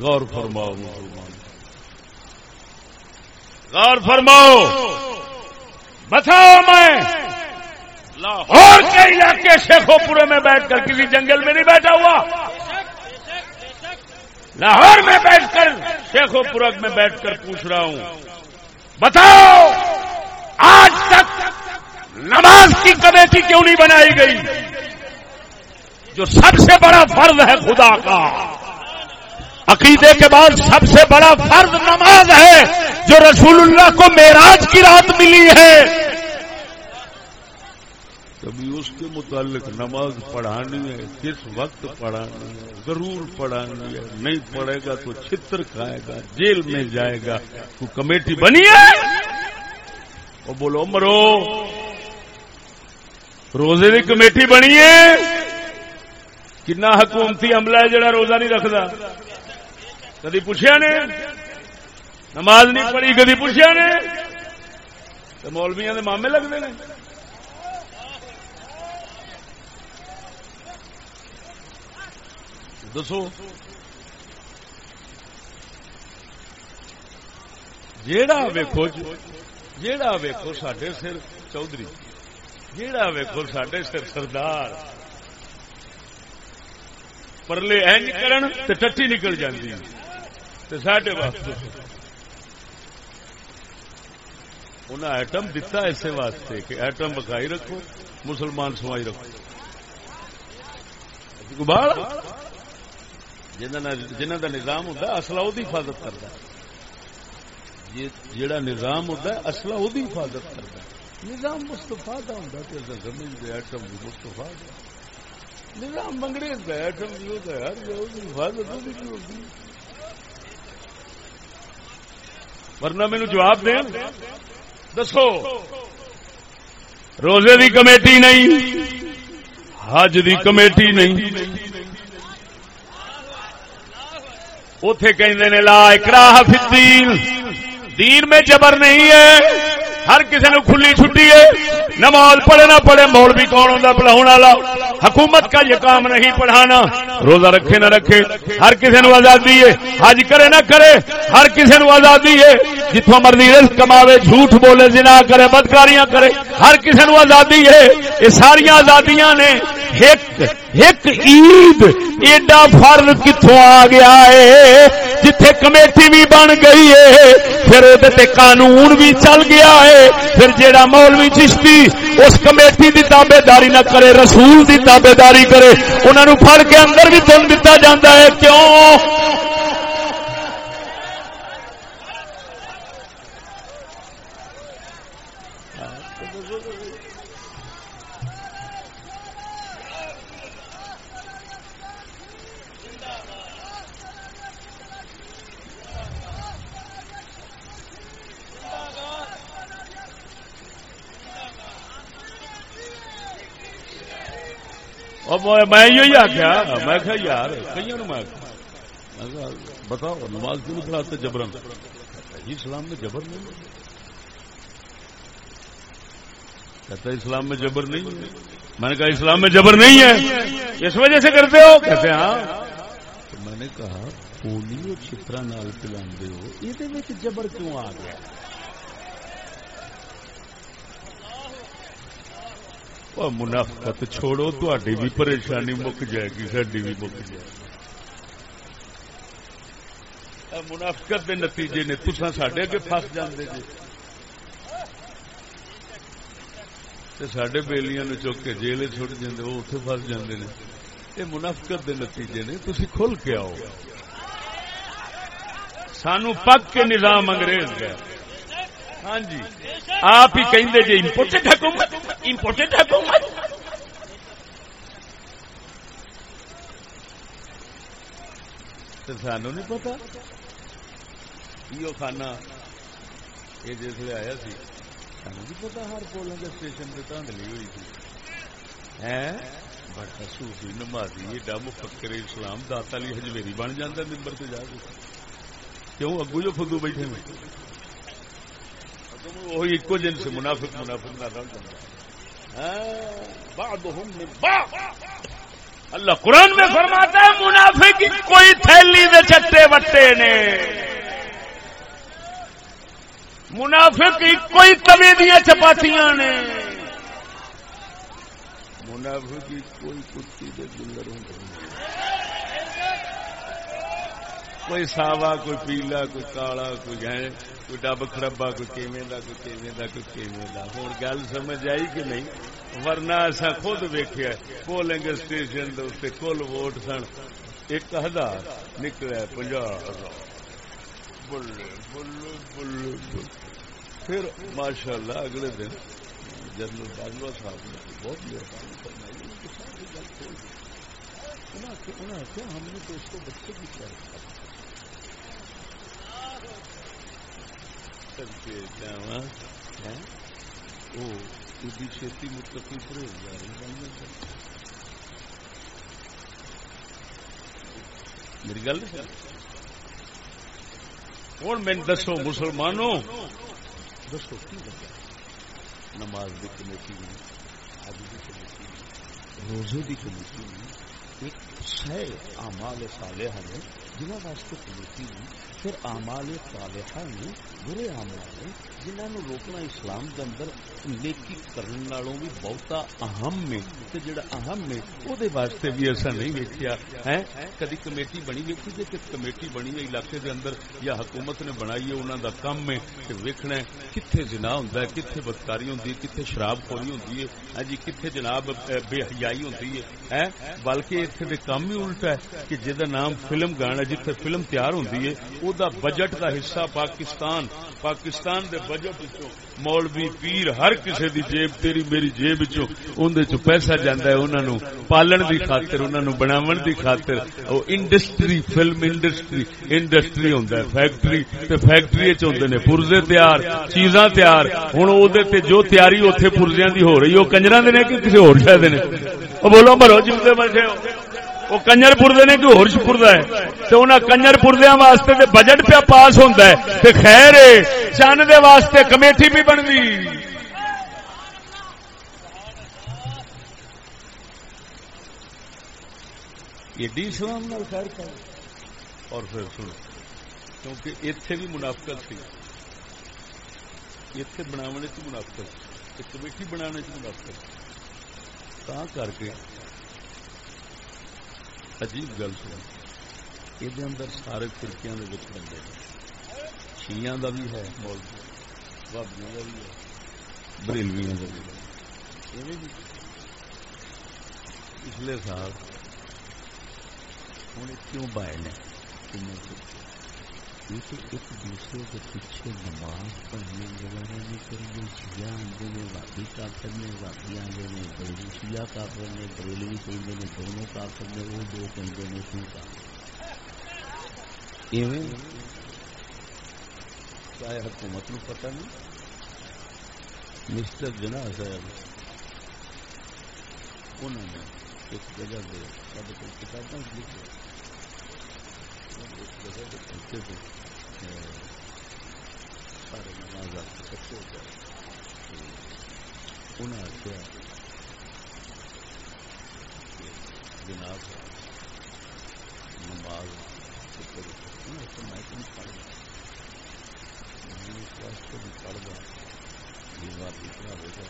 غور فرماؤ، مسلمان۔ غور فرماؤ۔ بتاؤ میں، لاہور کے علاقے شیخو پورے میں بیٹھ کر کسی جنگل میں نہیں بیٹھا ہوا۔ لاہور میں بیٹھ کر شیخو پورک میں بیٹھ کر پوچھ رہا ہوں۔ بتاؤ، آج تک نماز کی کمیٹی کیوں نہیں بنائی گئی؟ جو سب سے بڑا فرض ہے خدا کا۔ عقیدے کے بعد سب سے بڑا فرض نماز ہے جو رسول اللہ کو میراج کی رات ملی ہے۔ کبھی اس کے متعلق نماز پڑھانی ہے، کس وقت پڑھانی ہے، ضرور پڑھانی ہے، نہیں پڑھے گا تو چھتر کھائے گا، جیل میں جائے گا، تو کمیٹی بنی ہے۔ وہ بولو، مرو، روزے کی کمیٹی بنی ہے۔ کنا حکومتی عملہ ہے جڑا روزہ نہیں رکھتا۔ کدی پوچھا نے؟ نماز نہیں پڑھی، کدی پوچھا نے؟ تو مولویا کے مامے لگتے ہیں۔ دسو۔ جیڑا ویکو جی، جیڑا ویکو سڈے سر چودھری، جیڑا ویکو سڈے سر سردار، پرلے اینج کرن تے ٹٹی نکل جاتی ساڈے واسطے۔ انہیں ایٹم دتا اسے واسطے کہ ایٹم بکائی رکھو، مسلمان سوائی رکھو۔ جنہ کا نظام ہوتا اصلا وہ حفاظت کرتا جہاں جی- نظام ہوتا ہے اصلا وہ حفاظت کرتا نظام مستفا کا ہوں سمجھتے ایٹم بھی مستفا نظام منگڑے ایٹم بھی ہوتا ہے حفاظت ہوگی ورنہ مینو جواب دیں۔ دسو، روزے دی کمیٹی نہیں، حج دی کمیٹی نہیں۔ اتے کہ لا اکرا فدین دین میں جبر نہیں ہے۔ ہر کسی نے کھلی چھٹی ہے۔ نماز پڑھے نہ پڑھے مول بھی کون ہوتا پڑھاؤ والا؟ حکومت کا یہ کام نہیں پڑھانا۔ روزہ رکھے نہ رکھے، ہر کسی نو آزادی ہے۔ حج کرے نہ کرے، ہر کسی نو آزادی ہے۔ جتوں مرضی رزق کماوے، جھوٹ بولے جنا کرے، بدکاریاں کرے، ہر کسی نو آزادی ہے۔ یہ ساری آزادیاں نے۔ ایک ایک عید، ایڈا فرض کتوں آ گیا ہے؟ جتھے کمیٹی بھی بن گئی ہے، پھر وہ قانون بھی چل گیا ہے۔ پھر جیڑا مولوی چشتی اس کمیٹی دی تابے داری نہ کرے، رسول دی تابے داری کرے انہوں پھڑ کے اندر بھی تن دتا جاندہ ہے۔ کیوں؟ میں آخیا میں کہ یار کئی میں بتاؤ، نماز کیوں پڑھاتے جبرن جی اسلام میں جبر نہیں کہتا، اسلام میں جبر نہیں میں نے کہا، اسلام میں جبر نہیں ہے؟ اس وجہ سے کرتے ہو؟ کہتے ہاں. میں نے کہا پولیو چترا نال پلا ہو یہ جبر کیوں آ گیا? منافقت چھوڑو تھی بھی پریشانی مک جائے گی ساری بھی مک جائے گی منافقت کے نتیجے نے تسا سڈے اگے فس جانے جی سڈے بےلیاں چک کے جیل چھٹ جاتے وہ اتنے فس جاتے ہیں یہ منافقت کے نتیجے نے تھی کھل کے آؤ سانو پک کے نظام انگریز کا ہاں جی آپ ہی کہیں جی امپورٹڈ حکومت امپورٹنٹ امپورٹڈ حکومت سانو نہیں پتا یہ کھانا یہ جس آیا سی سانو نہیں پتا ہر پولوں کے اسٹیشن پہ دھاندلی ہوئی تھی بڑا سوفی نمازی ایڈا مفکر اسلام داتا لی ہجویری بن جاتا ممبر سے جا کے کیوں اگو جو خدو بیٹھے میں وہی ایک جن سے منافق منافق نہ رہ جاتا اللہ قرآن میں فرماتا ہے منافق کوئی تھیلی دے چٹے وٹے نے۔ منافق کوئی تبھی دیا چپاتیاں نے۔ منافق کوئی کتی دے گلر کوئی ساوا، کوئی پیلا، کوئی کالا، کوئی گئے کوئی ڈب خربا کوئی کیویں دا کوئی کیویں دا کوئی کیویں دا ہوں گل سمجھ آئی کہ نہیں ورنہ ایسا خود ویکیا پولنگ اسٹیشن دے کل ووٹ سن ایک ہزار نکلے پنجا ہزار بلے بلے بلے پھر ماشاء اللہ اگلے دن جنرل باجوا صاحب نے بہت مہربانی فرمائی ہم نے تو اس کو بچے کی طرح میری گل ہوں میں دسو مسلمانوں؟ دسو کی نماز کی کمیٹی حج کی کمیٹی روزے کی کمیٹی نے ایک سہ آمال سالے ہیں جنہوں واسطے کمیٹی نے پھر آمال صالحہ نے برے آمال نے جنہوں نے روکنا اسلام کے اندر نیکی کرنے والوں بھی بہتا اہم میں تے جڑا اہم میں او دے واسطے بھی ایسا نہیں ویکھیا ہے کدی کمیٹی بنی ویکھی جے کہ کمیٹی بنی ہے علاقے دے اندر یا حکومت نے بنائی ہے، انہاں دا کام ہے کہ ویکھنا ہے کتھے زنا ہوندا ہے، کتھے بدکاری ہوندی ہے، کتھے شراب خوری ہوندی ہے ہاں جی کتھے جناب بے حیائی ہوندی ہے بلکہ ایتھے دے کام ہی الٹا ہے کہ جے دا نام فلم گانا او دا بجٹ دا حصہ پاکستان پاکستان دے بجٹ چوں مولوی پیر ہر کسے دی جیب تیری میری جیب چوں اون چ پیسہ جاندا ہے انہاں نو پالن دی خاطر انہاں نو بناون دی خاطر او انڈسٹری فلم انڈسٹری انڈسٹری ہوندا ہے فیکٹری تے فیکٹری چ ہوندے نے پرزے تیار چیزاں تیار ہن او دے تے جو تیاری اوتھے پرزیاں دی ہو رہی او کنجراں دے نے کہ کسے ہور شے دے نے او بولو مرو جمدے بیٹھے ہو وہ کنجر پوردے نے کہ ہرش پوردا ہے۔ تو انہاں کنجر پوردیاں واسطے تے بجٹ پہ پاس ہوندا ہے۔ تے خیر چن دے واسطے کمیٹی بھی بن گئی ایڈی اسلام نال خیر کر۔ اور پھر سنو، کیونکہ اتنے بھی منافقت تھی۔ اتنے بناونے چ منافقت کمیٹی بنانے چ منافقت۔ تا کر کے عجیب گل سنی یہ اندر سارے فرقیاں بندے شیعاں دا بھی ہے، مولوی بابیاں دا بھی ہے، بریلویاں دا بھی ہے۔ پچھلے سال ہوں کیوں بائے نے؟ کنے کیونکہ ایک دوسرے کے پیچھے نماز پڑھنے وغیرہ نہیں کریں گے شیا آتے ہیں واپی کافر نے واپی آتے ہیں بریلی شیا کافر نے، بریلی کہیں نے، دونوں کافر نے، وہ دو کہیں نے کیوں کافر چاہے حکومت نو پتہ نہیں؟ مسٹر جنا صاحب انہوں نے ایک جگہ دے، سب کو کتابیں لکھے ایک جگہ کے تھے۔ سارے نماز کٹے ہو جائے انہیں آخیا جناب نماز میں تم پڑھ گا میں اس واسطے بھی پڑھ گا یہ بات ہوگا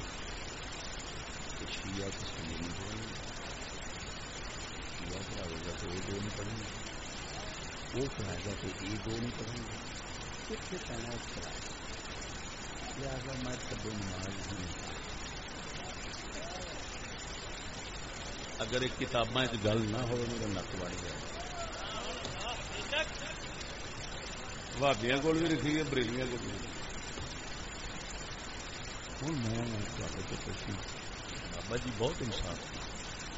کہ شیعہ کسی نہیں پڑھیں گے شیعہ پڑھاوے گا تو یہ دو نہیں پڑھیں گے وہ پڑھائے گا تو یہ دو نہیں پڑھیں گے کتنے کہنا اس طرح لہٰذا میں کبھی نماز نہیں اگر ایک کتابیں گل نہ ہو میرا نک بڑھ جائے بھابیا کو بھی رکھی ہے بریلیاں کو بھی ہوں میں پوچھوں بابا جی بہت انصاف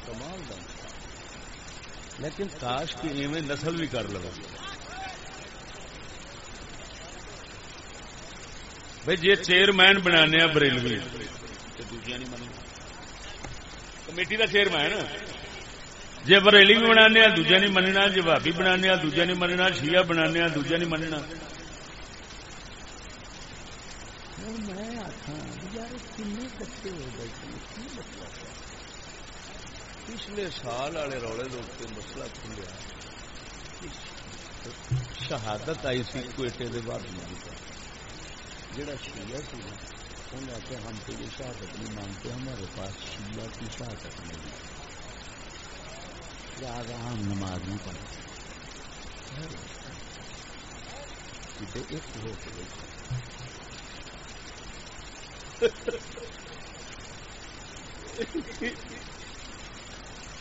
کمال کا لیکن کاش کی ایویں نسل بھی کر لگا بھائی جی چیئرمین بنا بریلوی۔ نہیں کمیٹی کا چیئرمین جی بریلی بھی بنا دوجا نہیں مننا۔ جی بھابی بنا دوجا نہیں مننا۔ شیعہ بنا دوجا نہیں مننا۔ پچھلے سال والے رولے کے مسئلہ کھلیا۔ شہادت آئی سی کوئٹے کے بعد جڑا شیعہ سی انہیں آخر ہم تو یہ شہادت نہیں مانتے، ہمارے پاس شیعہ کی شہادت نہیں لہٰذا ہم نماز نہیں پڑھتے۔ ایک ہو کے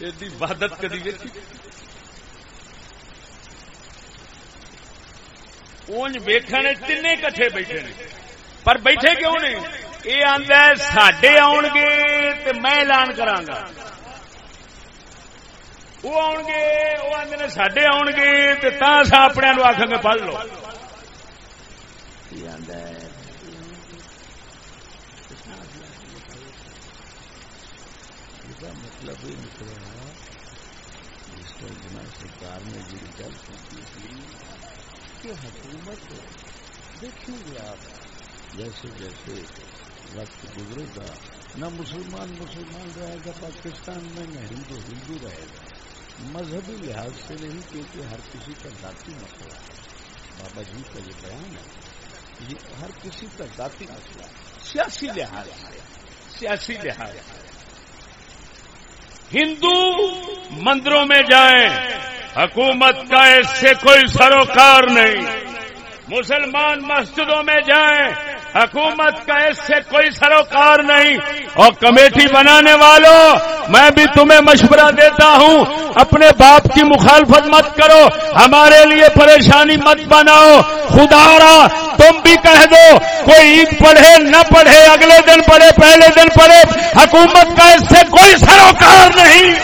ایڈی وحدت کری اونج ویکھنے تین کٹھے بیٹھے نے۔ پر بیٹھے کیوں نہیں یہ آدھا سڈے آن گے تو میں اعلان کرا وہ آن گے وہ آدھے سڈے آن گے تو اپنے آخ گے، پڑھ لو مطلب یہ نکلا جس کو جنا سرکار نے جی گل کی کہ حکومت دیکھیں گے آپ جیسے جیسے وقت گزرے گا، نہ مسلمان مسلمان رہے گا، پاکستان میں، نہ ہندو ہندو رہے گا۔ مذہبی لحاظ سے نہیں، کیونکہ ہر کسی کا ذاتی مسئلہ ہے۔ بابا جی کا یہ بیان ہے۔ یہ ہر کسی کا ذاتی مسئلہ ہے۔ سیاسی لحاظ سیاسی لحاظ ہندو مندروں میں جائیں، حکومت کا اس سے کوئی سروکار نہیں۔ مسلمان مسجدوں میں جائیں حکومت کا اس سے کوئی سروکار نہیں اور کمیٹی بنانے والوں میں بھی تمہیں مشورہ دیتا ہوں اپنے باپ کی مخالفت مت کرو ہمارے لیے پریشانی مت بناؤ خدا را تم بھی کہہ دو کوئی عید پڑھے نہ پڑھے اگلے دن پڑھے پہلے دن پڑھے حکومت کا اس سے کوئی سروکار نہیں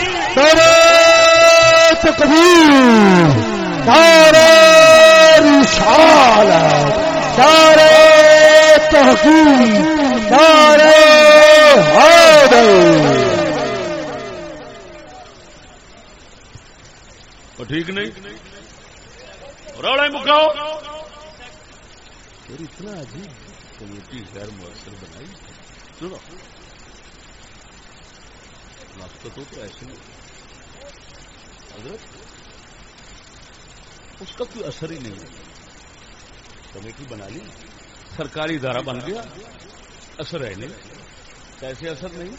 ٹھیک نہیں؟ روڑا مکاؤ پھر اتنا عجیب کمیٹی غیر مؤثر بنائی۔ سنو تو تو ایسے حضرت؟ اس کا کوئی اثر ہی نہیں ہے۔ کمیٹی بنا لی، سرکاری ادارہ بن گیا، اثر ہے نہیں۔ کیسے اثر نہیں۔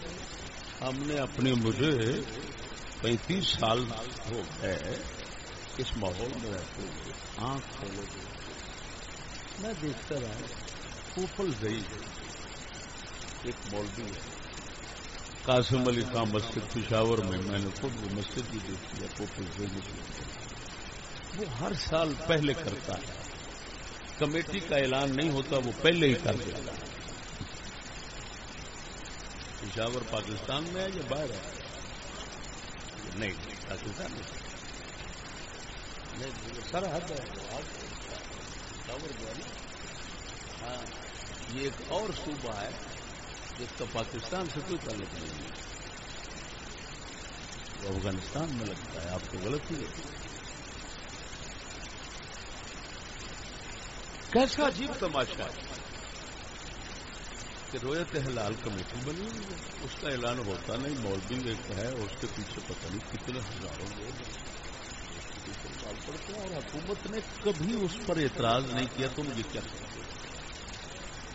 ہم نے اپنے مجھے پینتیس سال ہو گئے اس ماحول میں رہتے ہوئے آنکھ کھولے میں دیکھتا رہا پوپل گئی ایک مولوی ہے۔ قاسم علی خان مسجد، پشاور میں میں نے خود وہ مسجد بھی دیکھی ہے پوپل گئی وہ ہر سال پہلے کرتا ہے۔ کمیٹی کا اعلان نہیں ہوتا، وہ پہلے ہی کر دیتا ہے۔ پشاور پاکستان میں ہے یا باہر ہے؟ نہیں، پاکستان میں۔ سرحد ہے۔ پشاور جو ہے نا؟ ہاں یہ ایک اور صوبہ ہے جس کا پاکستان سے کوئی تعلق نہیں ہے۔ وہ افغانستان میں لگتا ہے، آپ کو غلط ہی ہے۔ کیسا عجیب تماشا ہے کہ رویت حلال کمیٹی بنی ہوئی ہے۔ اس کا اعلان ہوتا نہیں مولوی ایک ہے اور اس کے پیچھے پتہ نہیں کتنے ہزاروں لوگ پڑتے ہیں۔ اور حکومت نے کبھی اس پر اعتراض نہیں کیا، تم یہ کیا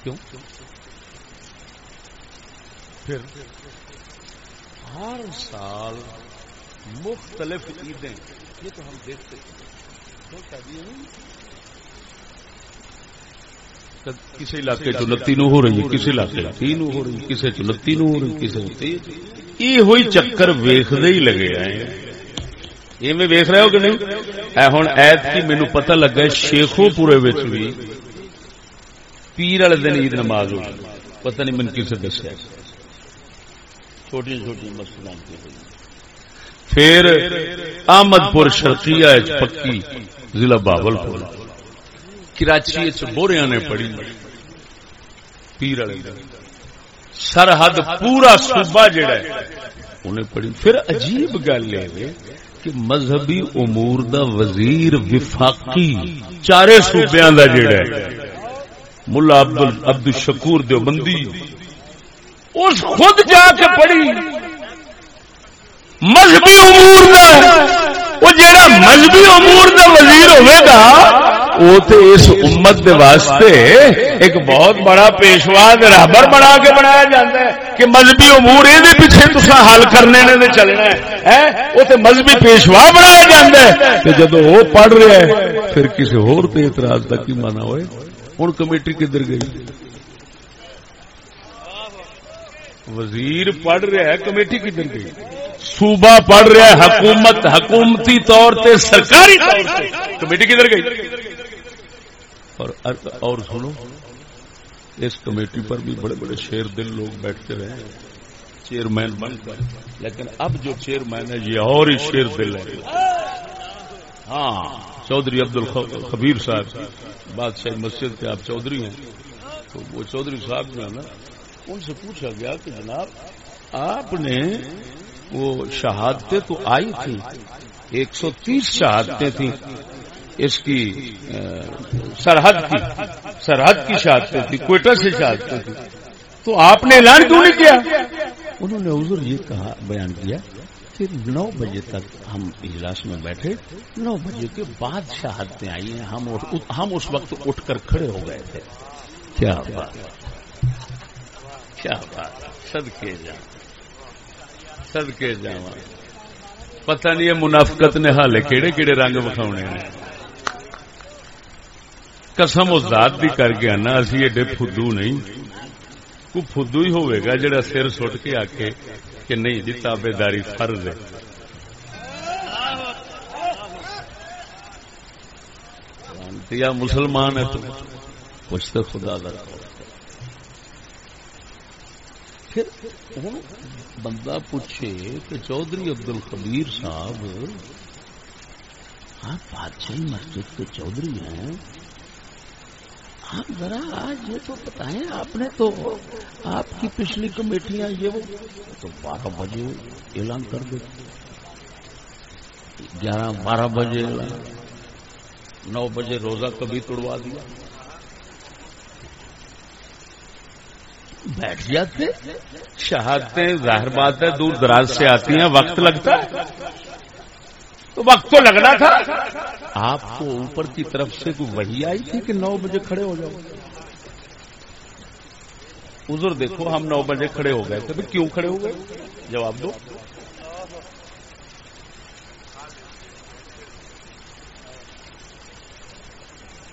کیوں؟ پھر ہر سال مختلف عیدیں، یہ تو ہم دیکھتے ہیں۔ کسی علاقے چ انتی نو ہو رہی ہے؟ کسی علاقے تی نو ہو رہی کسی چ انتی نو ہو رہی کسی یہ ہوئی چکر ویختے ہی لگے آئے یہ میں ویخ رہے ہو کہ نہیں؟ اے ہوں ایت کی مینو پتہ لگا شیخو پورے بھی پیر والے دن عید نماز ہوئی۔ پتہ نہیں من کسی دسیا۔ چھوٹی چھوٹی مسلمان کی پھر احمد پور شرقیہ پکی ضلع باول پور کراچی بوریا نے پڑھی، پیر سرحد پورا صوبہ جڑا ہے، انہیں پڑھی۔ پھر عجیب گل یہ کہ مذہبی امور دا وزیر وفاقی چارے صوبیاں دا جڑا ہے۔ ملا عبد عبد الشکور دیوبندی، اس خود جا کے پڑھی۔ مذہبی امور دا، وہ جڑا مذہبی امور دا وزیر ہوئے گا وہ تو اس امت دے واسطے ایک بہت بڑا پیشوا رابر بنا کے بنایا جاتا ہے کہ مذہبی امور یہ پیچھے تصا حل کرنے نے چلنا ہے۔ وہ تو مذہبی پیشوا بنایا جاتا ہے۔ کہ جب وہ پڑھ رہا ہے، پھر کسی ہور پہ اعتراض تک ہی مانا ہوئے؟ ہوں کمیٹی کدھر گئی؟ وزیر پڑھ رہا ہے، کمیٹی کدھر گئی؟ صوبہ پڑھ رہا ہے، حکومت، حکومتی طور پہ سرکاری طور پہ کمیٹی کدھر گئی؟ اور اور سنو، اس کمیٹی پر بھی بڑے بڑے شیر دل لوگ بیٹھتے رہے چیئرمین بن کر۔ لیکن اب جو چیئرمین ہے یہ اور ہی شیر دل ہے ہاں چودھری عبد الخبیر صاحب، بادشاہ مسجد کے آپ چودھری ہیں۔ تو وہ چودھری صاحب جو ہے نا، ان سے پوچھا گیا کہ جناب، آپ نے وہ شہادتیں تو آئی تھی ایک سو تیس شہادتیں تھیں۔ اس کی سرحد کی سرحد کی شہادتیں تھی، کوئٹہ سے شہادتیں تھی۔ تو آپ نے اعلان کیوں نہیں کیا؟ انہوں نے حضور یہ کہا، بیان کیا کہ نو بجے تک ہم اجلاس میں بیٹھے، نو بجے کے بعد شہادتیں آئی ہیں۔ ہم ہم اس وقت اٹھ کر کھڑے ہو گئے تھے۔ کیا بات کیا بات سد کے جا سد جا پتہ نہیں ہے منافقت نے حالے کہڑے کہڑے رنگ بکھاؤنے ہیں قسم و ذات بھی کر کے آنا، اسی ایڈے فدو نہیں۔ کو فدو ہی ہوئے گا جڑا سر سٹ کے آکے کہ نہیں جی تابے داری فرض ہے۔ یا مسلمان ہے تو کچھ تو خدا دا پھر بندہ پوچھے کہ چودھری عبد القبیر صاحب ہاں، آپ بادشاہی مسجد کے چودھری ہیں آپ ذرا آج یہ تو بتائیں، آپ نے تو آپ کی پچھلی کمیٹیاں یہ وہ تو بارہ بجے اعلان کر دے۔ گیارہ، بارہ بجے نو بجے روزہ کبھی توڑوا دیا۔ بیٹھ جاتے، شہادتیں، ظاہر بات ہے، دور دراز سے آتی ہیں، وقت لگتا ہے۔ تو وقت تو لگنا تھا۔ آپ کو اوپر کی طرف سے کوئی وہی آئی تھی کہ نو بجے کھڑے ہو جاؤ؟ ادھر دیکھو، ہم نو بجے کھڑے ہو گئے تھے کیوں کھڑے ہو گئے؟ جواب دو۔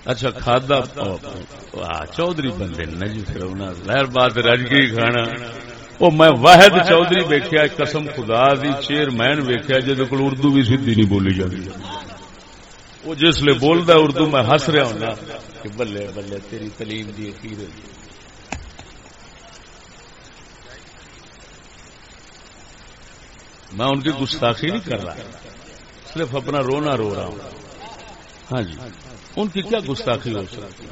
اچھا کھادا۔ چودھری بندے نا جی پھر لہر بات رج گئی کھانا۔ وہ میں واحد چودھری ویکیا قسم خدا دی چیئرمین ویکیا جی کو اردو بھی سیدھی نہیں بولی جاتی وہ جس لیے بولتا اردو میں ہس رہا ہوں کہ بلے بلے تیری تلیم دی اخیر میں ان کی گستاخی نہیں کر رہا صرف اپنا رونا رو رہا ہوں ہاں جی ان کی کیا گستاخی ہو سکتی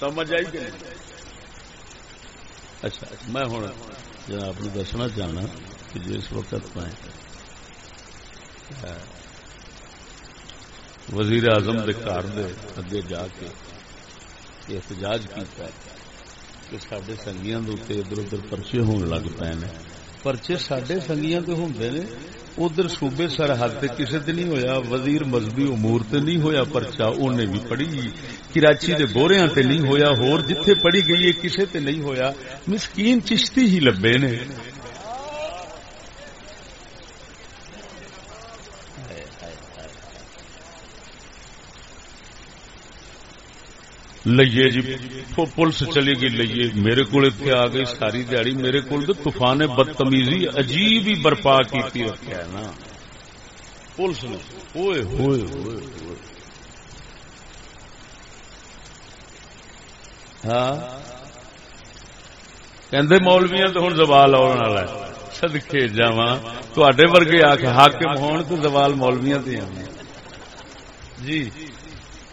سمجھ آئی کہ اچھا میں ہوں جناب جی نے دسنا چاہنا کہ جس وقت میں وزیر اعظم کے گھر دے اگے جا کے احتجاج کیتا ہے کہ سڈے سنگیاں ادھر ادھر پرچے ہون لگ پے نے۔ پرچے سڈے سنگیاں تو ہوں نے ادھر صوبے سرحد تے کسے تے نہیں ہویا، وزیر مذہبی امور تے نہیں ہویا، پرچا انہیں بھی پڑھی، کراچی دے بوریاں تے نہیں ہویا، ہور جتھے پڑھی گئی ہے کسے تے نہیں ہویا۔ مسکین چشتی ہی لبے نے۔ لئیے جی پولیس چلی گئی لئیے میرے کو آ گئی، ساری دیہی میرے کو طوفان بدتمیزی عجیب ہی برپا کی رکھا ہے نا؟ پولیس نے ہوئے ہوئے ہوئے۔ ہاں؟ کہ مولویا تو ہوں زوال آنے والا سدکے جا تے ورگے آ کے حاکم ہون تو زوال مولویا جی۔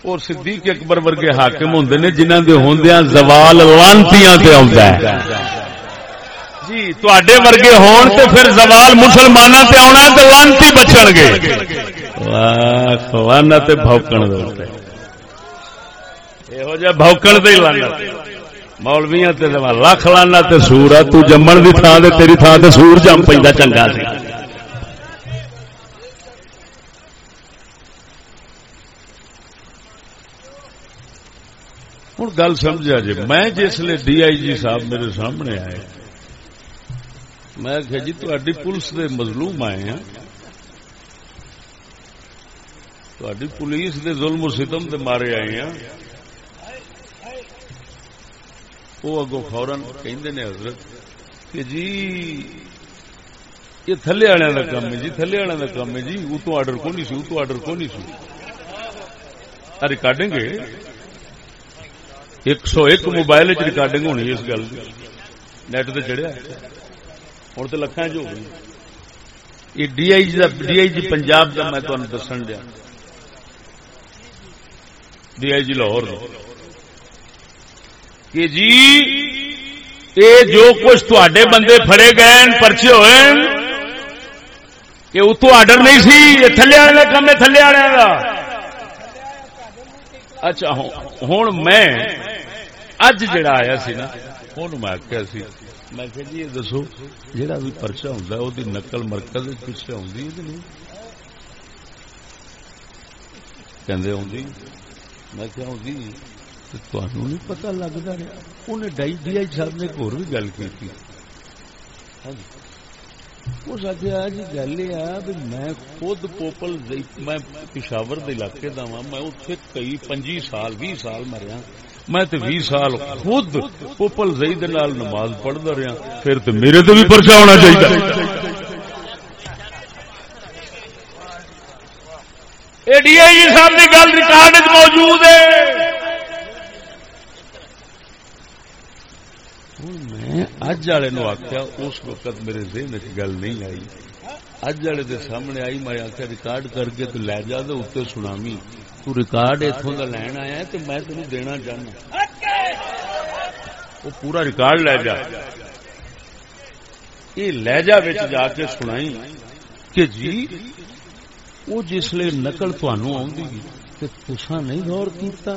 اور صدیق اکبر ورگے حاکم ہوں نے جنہ دے ہوندیاں زوال لانتیاں تے آوندا ہے۔ جی تواڈے ورگے ہون تے پھر زوال مسلماناں تے آونا تے لانتی بچن گے۔ واہ خوانا تے بھوکن دے ایہو جے بھوکن تے لعنت مولویاں تے زوال لاکھ لانا تے سورا تو جمن دی تھاں تے، تیری تھاں تے سور جم پیندا چنگا سی۔ ہوں گل سمجھا جی میں جس لیے ڈی آئی جی صاحب میرے سامنے آئے میں جی تھی پولیس دے مظلوم آئے ہیں تھی پولیس دے ظلم و ستم دے مارے آئے ہیں وہ اگو فورن کہ حضرت کہ جی یہ تھلے والوں کا کام ہے جی تھلے والوں کا کام ہے جی وہ تو آرڈر کو نہیں سی وہ تو آرڈر کو نہیں سی ریکارڈنگ ایک سو ایک موبائل ریکارڈنگ ہونی اس گل نیٹ سے چڑھیا۔ ہوں تو لکھان ہو یہ D I G D I G Punjab کا میں تمہیں دسن دیا۔ ڈی آئی جی لاہور کہ جی یہ جو کچھ تے بندے فڑے گئے پرچے ہوئے کہ اتو آرڈر نہیں سی، یہ تھلے والے کام ہے، تھلے والے کا اچھا ہوں میں اج جڑا آیا سی نا میں آخیا سی، میں کہ جی یہ دسو جہاں بھی پرچا ہوں وہ نقل مرکز پیچھے آدھی میں کیا نہیں پتا لگتا رہا انہیں ڈائی ڈی آئی صاحب نے ایک اور بھی گل کی ہاں جی۔ اس آخیا ہاں جی گل یہ بھی میں خود پوپل میں پشاور دے علاقے کا وا میں اتنے کئی پنجی سال بھی سال مریا۔ میں بھی سال خود پوپل زئی نماز پڑھتا رہا، پھر تو میرے تو بھی پرچا ہونا چاہیے جی صاحب کی گل ریکارڈ موجود ہے۔ میں اج والے نو آخیا اس وقت میرے ذہن چ گل نہیں آئی۔ اج والے دے سامنے آئی، میں آخیا ریکارڈ کر کے تو لے جا تو اتنے سنامی۔ تو ریکارڈ اتوں کا لین آیا تو میں تین دینا چاہنا۔ وہ پورا ریکارڈ لے جا۔ یہ لہجا جا کے سنائی کہ جی وہ جسے نقل تنوع آ تسا نہیں غور کیتا،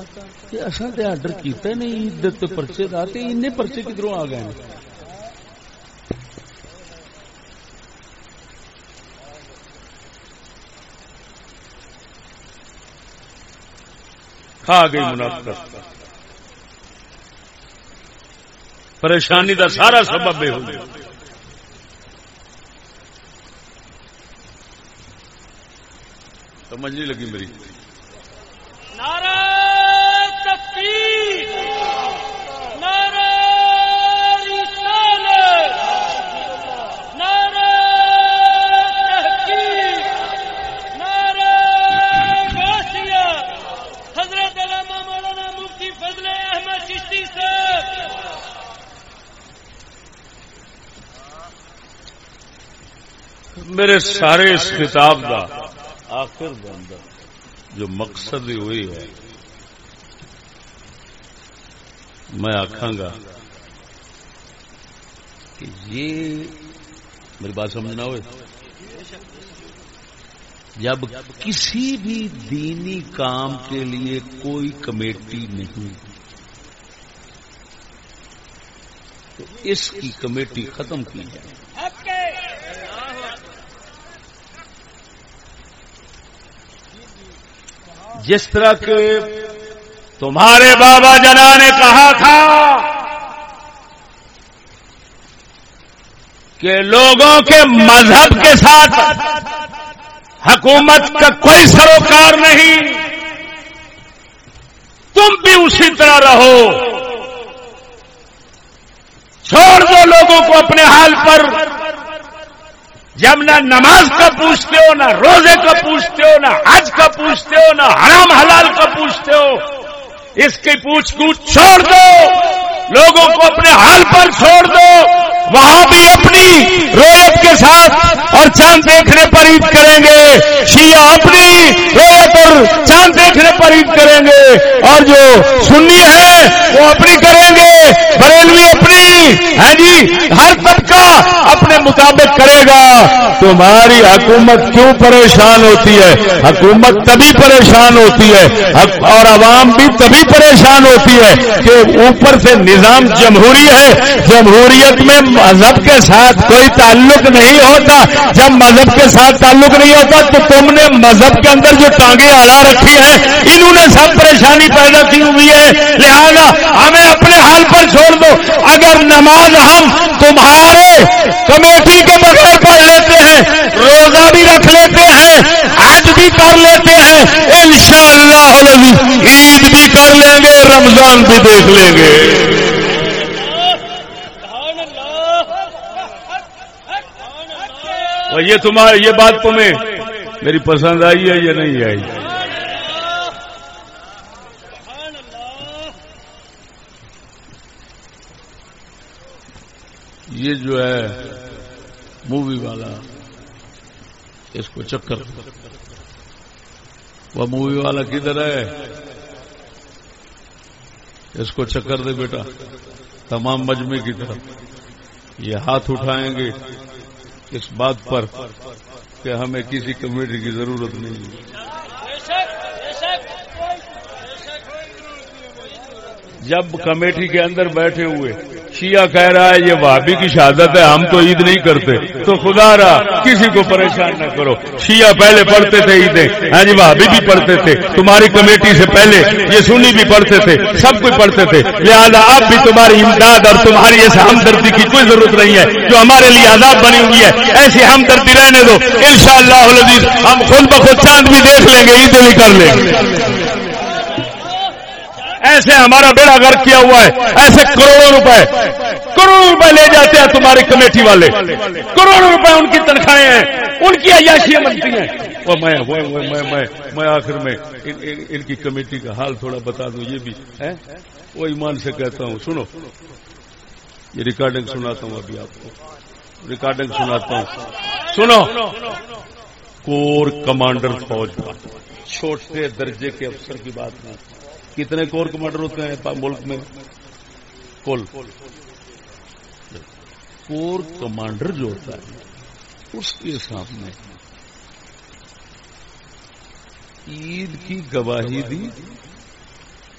کہ اصا تو آڈر کیتا نہیں، عدت پرچے کا ان پرچے کدھروں آ گئے کھا گئی منافقت پریشانی دا سارا سبب ہو گیا سمجھ نہیں لگی میری۔ نعرہ میرے سارے اس کتاب کا آخر اندر جو مقصد ہوئی ہے، میں آخا گا کہ یہ میری بات سمجھنا ہوئے۔ جب کسی بھی دینی کام کے لیے کوئی کمیٹی نہیں، تو اس کی کمیٹی ختم کی جائے حق کے جس طرح کے تمہارے بابا جنا نے کہا تھا کہ لوگوں کے مذہب کے ساتھ حکومت کا کوئی سروکار نہیں، تم بھی اسی طرح رہو۔ چھوڑ دو لوگوں کو اپنے حال پر۔ جب نہ نماز کا پوچھتے ہو، نہ روزے کا پوچھتے ہو، نہ حج کا پوچھتے ہو، نہ حرام حلال کا پوچھتے ہو، اس کی پوچھ گچھ چھوڑ دو، لوگوں کو اپنے حال پر چھوڑ دو وہاں بھی اپنی رویت کے ساتھ اور چاند دیکھنے پر عید کریں گے۔ شیعہ اپنی رویت اور چاند دیکھنے پر عید کریں گے۔ اور جو سنی ہے، وہ اپنی کریں گے۔ بریلوی اپنی ہے جی ہر طبقہ اپنے مطابق کرے گا۔ تمہاری حکومت کیوں پریشان ہوتی ہے؟ حکومت تبھی پریشان ہوتی ہے۔ اور عوام بھی تبھی پریشان ہوتی ہے کہ اوپر سے نظام جمہوری ہے۔ جمہوریت میں مذہب کے ساتھ کوئی تعلق نہیں ہوتا۔ جب مذہب کے ساتھ تعلق نہیں ہوتا تو تم نے مذہب کے اندر جو ٹانگیں اڑا رکھی ہیں، انہوں نے سب پریشانی پیدا کی ہوئی ہے۔ لہذا ہمیں اپنے حال پر چھوڑ دو۔ اگر نماز ہم تمہارے کمیٹی کے بغیر پڑھ لیتے ہیں، روزہ بھی رکھ لیتے ہیں، حج بھی کر لیتے ہیں، انشاءاللہ عید بھی کر لیں گے، رمضان بھی دیکھ لیں گے سبحان اللہ سبحان اللہ اور یہ تمہاری یہ بات تمہیں میری پسند آئی ہے یا نہیں آئی؟ یہ جو ہے مووی والا، اس کو چکر۔ وہ مووی والا کدھر ہے؟ اس کو چکر دے بیٹا، تمام مجمے کی طرف۔ یہ ہاتھ اٹھائیں گے۔ اس بات پر کہ ہمیں کسی کمیٹی کی ضرورت نہیں ہے۔ جب کمیٹی کے اندر بیٹھے ہوئے شیعہ کہہ رہا ہے یہ بھابھی کی شہادت ہے، ہم تو عید نہیں کرتے۔ تو خدا رہا کسی کو پریشان نہ کرو۔ شیعہ پہلے پڑھتے تھے عیدیں۔ ہاں جی بھابھی بھی پڑھتے تھے۔ تمہاری کمیٹی سے پہلے یہ سنی بھی پڑھتے تھے، سب کچھ پڑھتے تھے۔ لہذا اب بھی تمہاری امداد اور تمہاری اس ہمدردی کی کوئی ضرورت نہیں ہے۔ جو ہمارے لیے عذاب بنی ہوئی ہے، ایسی ہمدردی رہنے دو۔ انشاءاللہ العزیز، ہم خود بخود چاند بھی دیکھ لیں گے، عیدیں بھی کر لیں گے۔ ایسے ہمارا بیڑا گھر کیا ہوا ہے ایسے کروڑوں روپے۔ کروڑوں روپے لے جاتے ہیں تمہاری کمیٹی والے۔ کروڑوں روپے ان کی تنخواہیں ہیں ان کی عیاشیاں بنتی ہیں۔ وہ میں میں میں میں آخر میں ان, ان کی کمیٹی کا حال تھوڑا بتا دوں یہ بھی ہے وہ ایمان سے کہتا ہوں سنو۔ یہ ریکارڈنگ سناتا ہوں ابھی آپ کو۔ ریکارڈنگ سناتا ہوں۔ سنو۔ کور کمانڈر فوج کا چھوٹے درجے کے افسر کی بات نہیں کتنے کور کمانڈر ہوتے ہیں ملک میں؟ کل. کور کمانڈر جو ہوتا ہے، اس کے سامنے عید کی گواہی دی،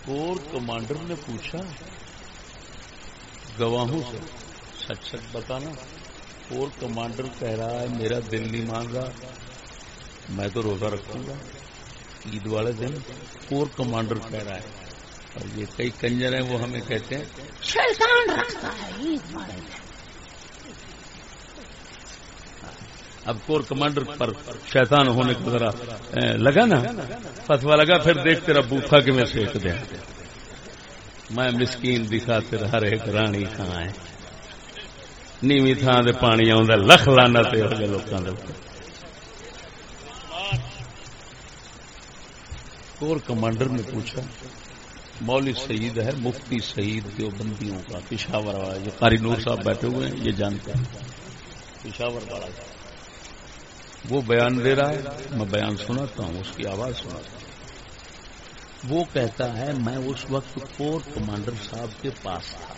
کور کمانڈر نے پوچھا، گواہوں سے، سچ سچ بتانا، کور کمانڈر کہہ رہا ہے، میرا دل نہیں مان رہا، میں تو روزہ رکھوں گا۔ عید والے دن کور کمانڈر کہہ رہا ہے اور یہ کئی کنجر ہیں وہ ہمیں کہتے ہیں شیطان رکھتا ہے عید والے دن۔ اب کور کمانڈر پر شیطان ہونے کو ذرا لگا نا؟ فتوا لگا پھر دیکھ تیرا بوتھا کہ میں سیک دیا میں مسکین دی خاطر ہر ایک رانی کھانا ہے نیوی تھان دے پانی آ لکھ لانا لوگوں کے کور کمانڈر نے پوچھا، مولوی سعید ہے، مفتی سعید دیو بندیوں کا، پشاور والا جو قاری نور صاحب بیٹھے ہوئے ہیں، یہ جانتے ہیں۔ پشاور والا۔ وہ بیان دے رہا ہے، میں بیان سناتا ہوں، اس کی آواز سناتا ہوں۔ وہ کہتا ہے، میں اس وقت کور کمانڈر صاحب کے پاس تھا۔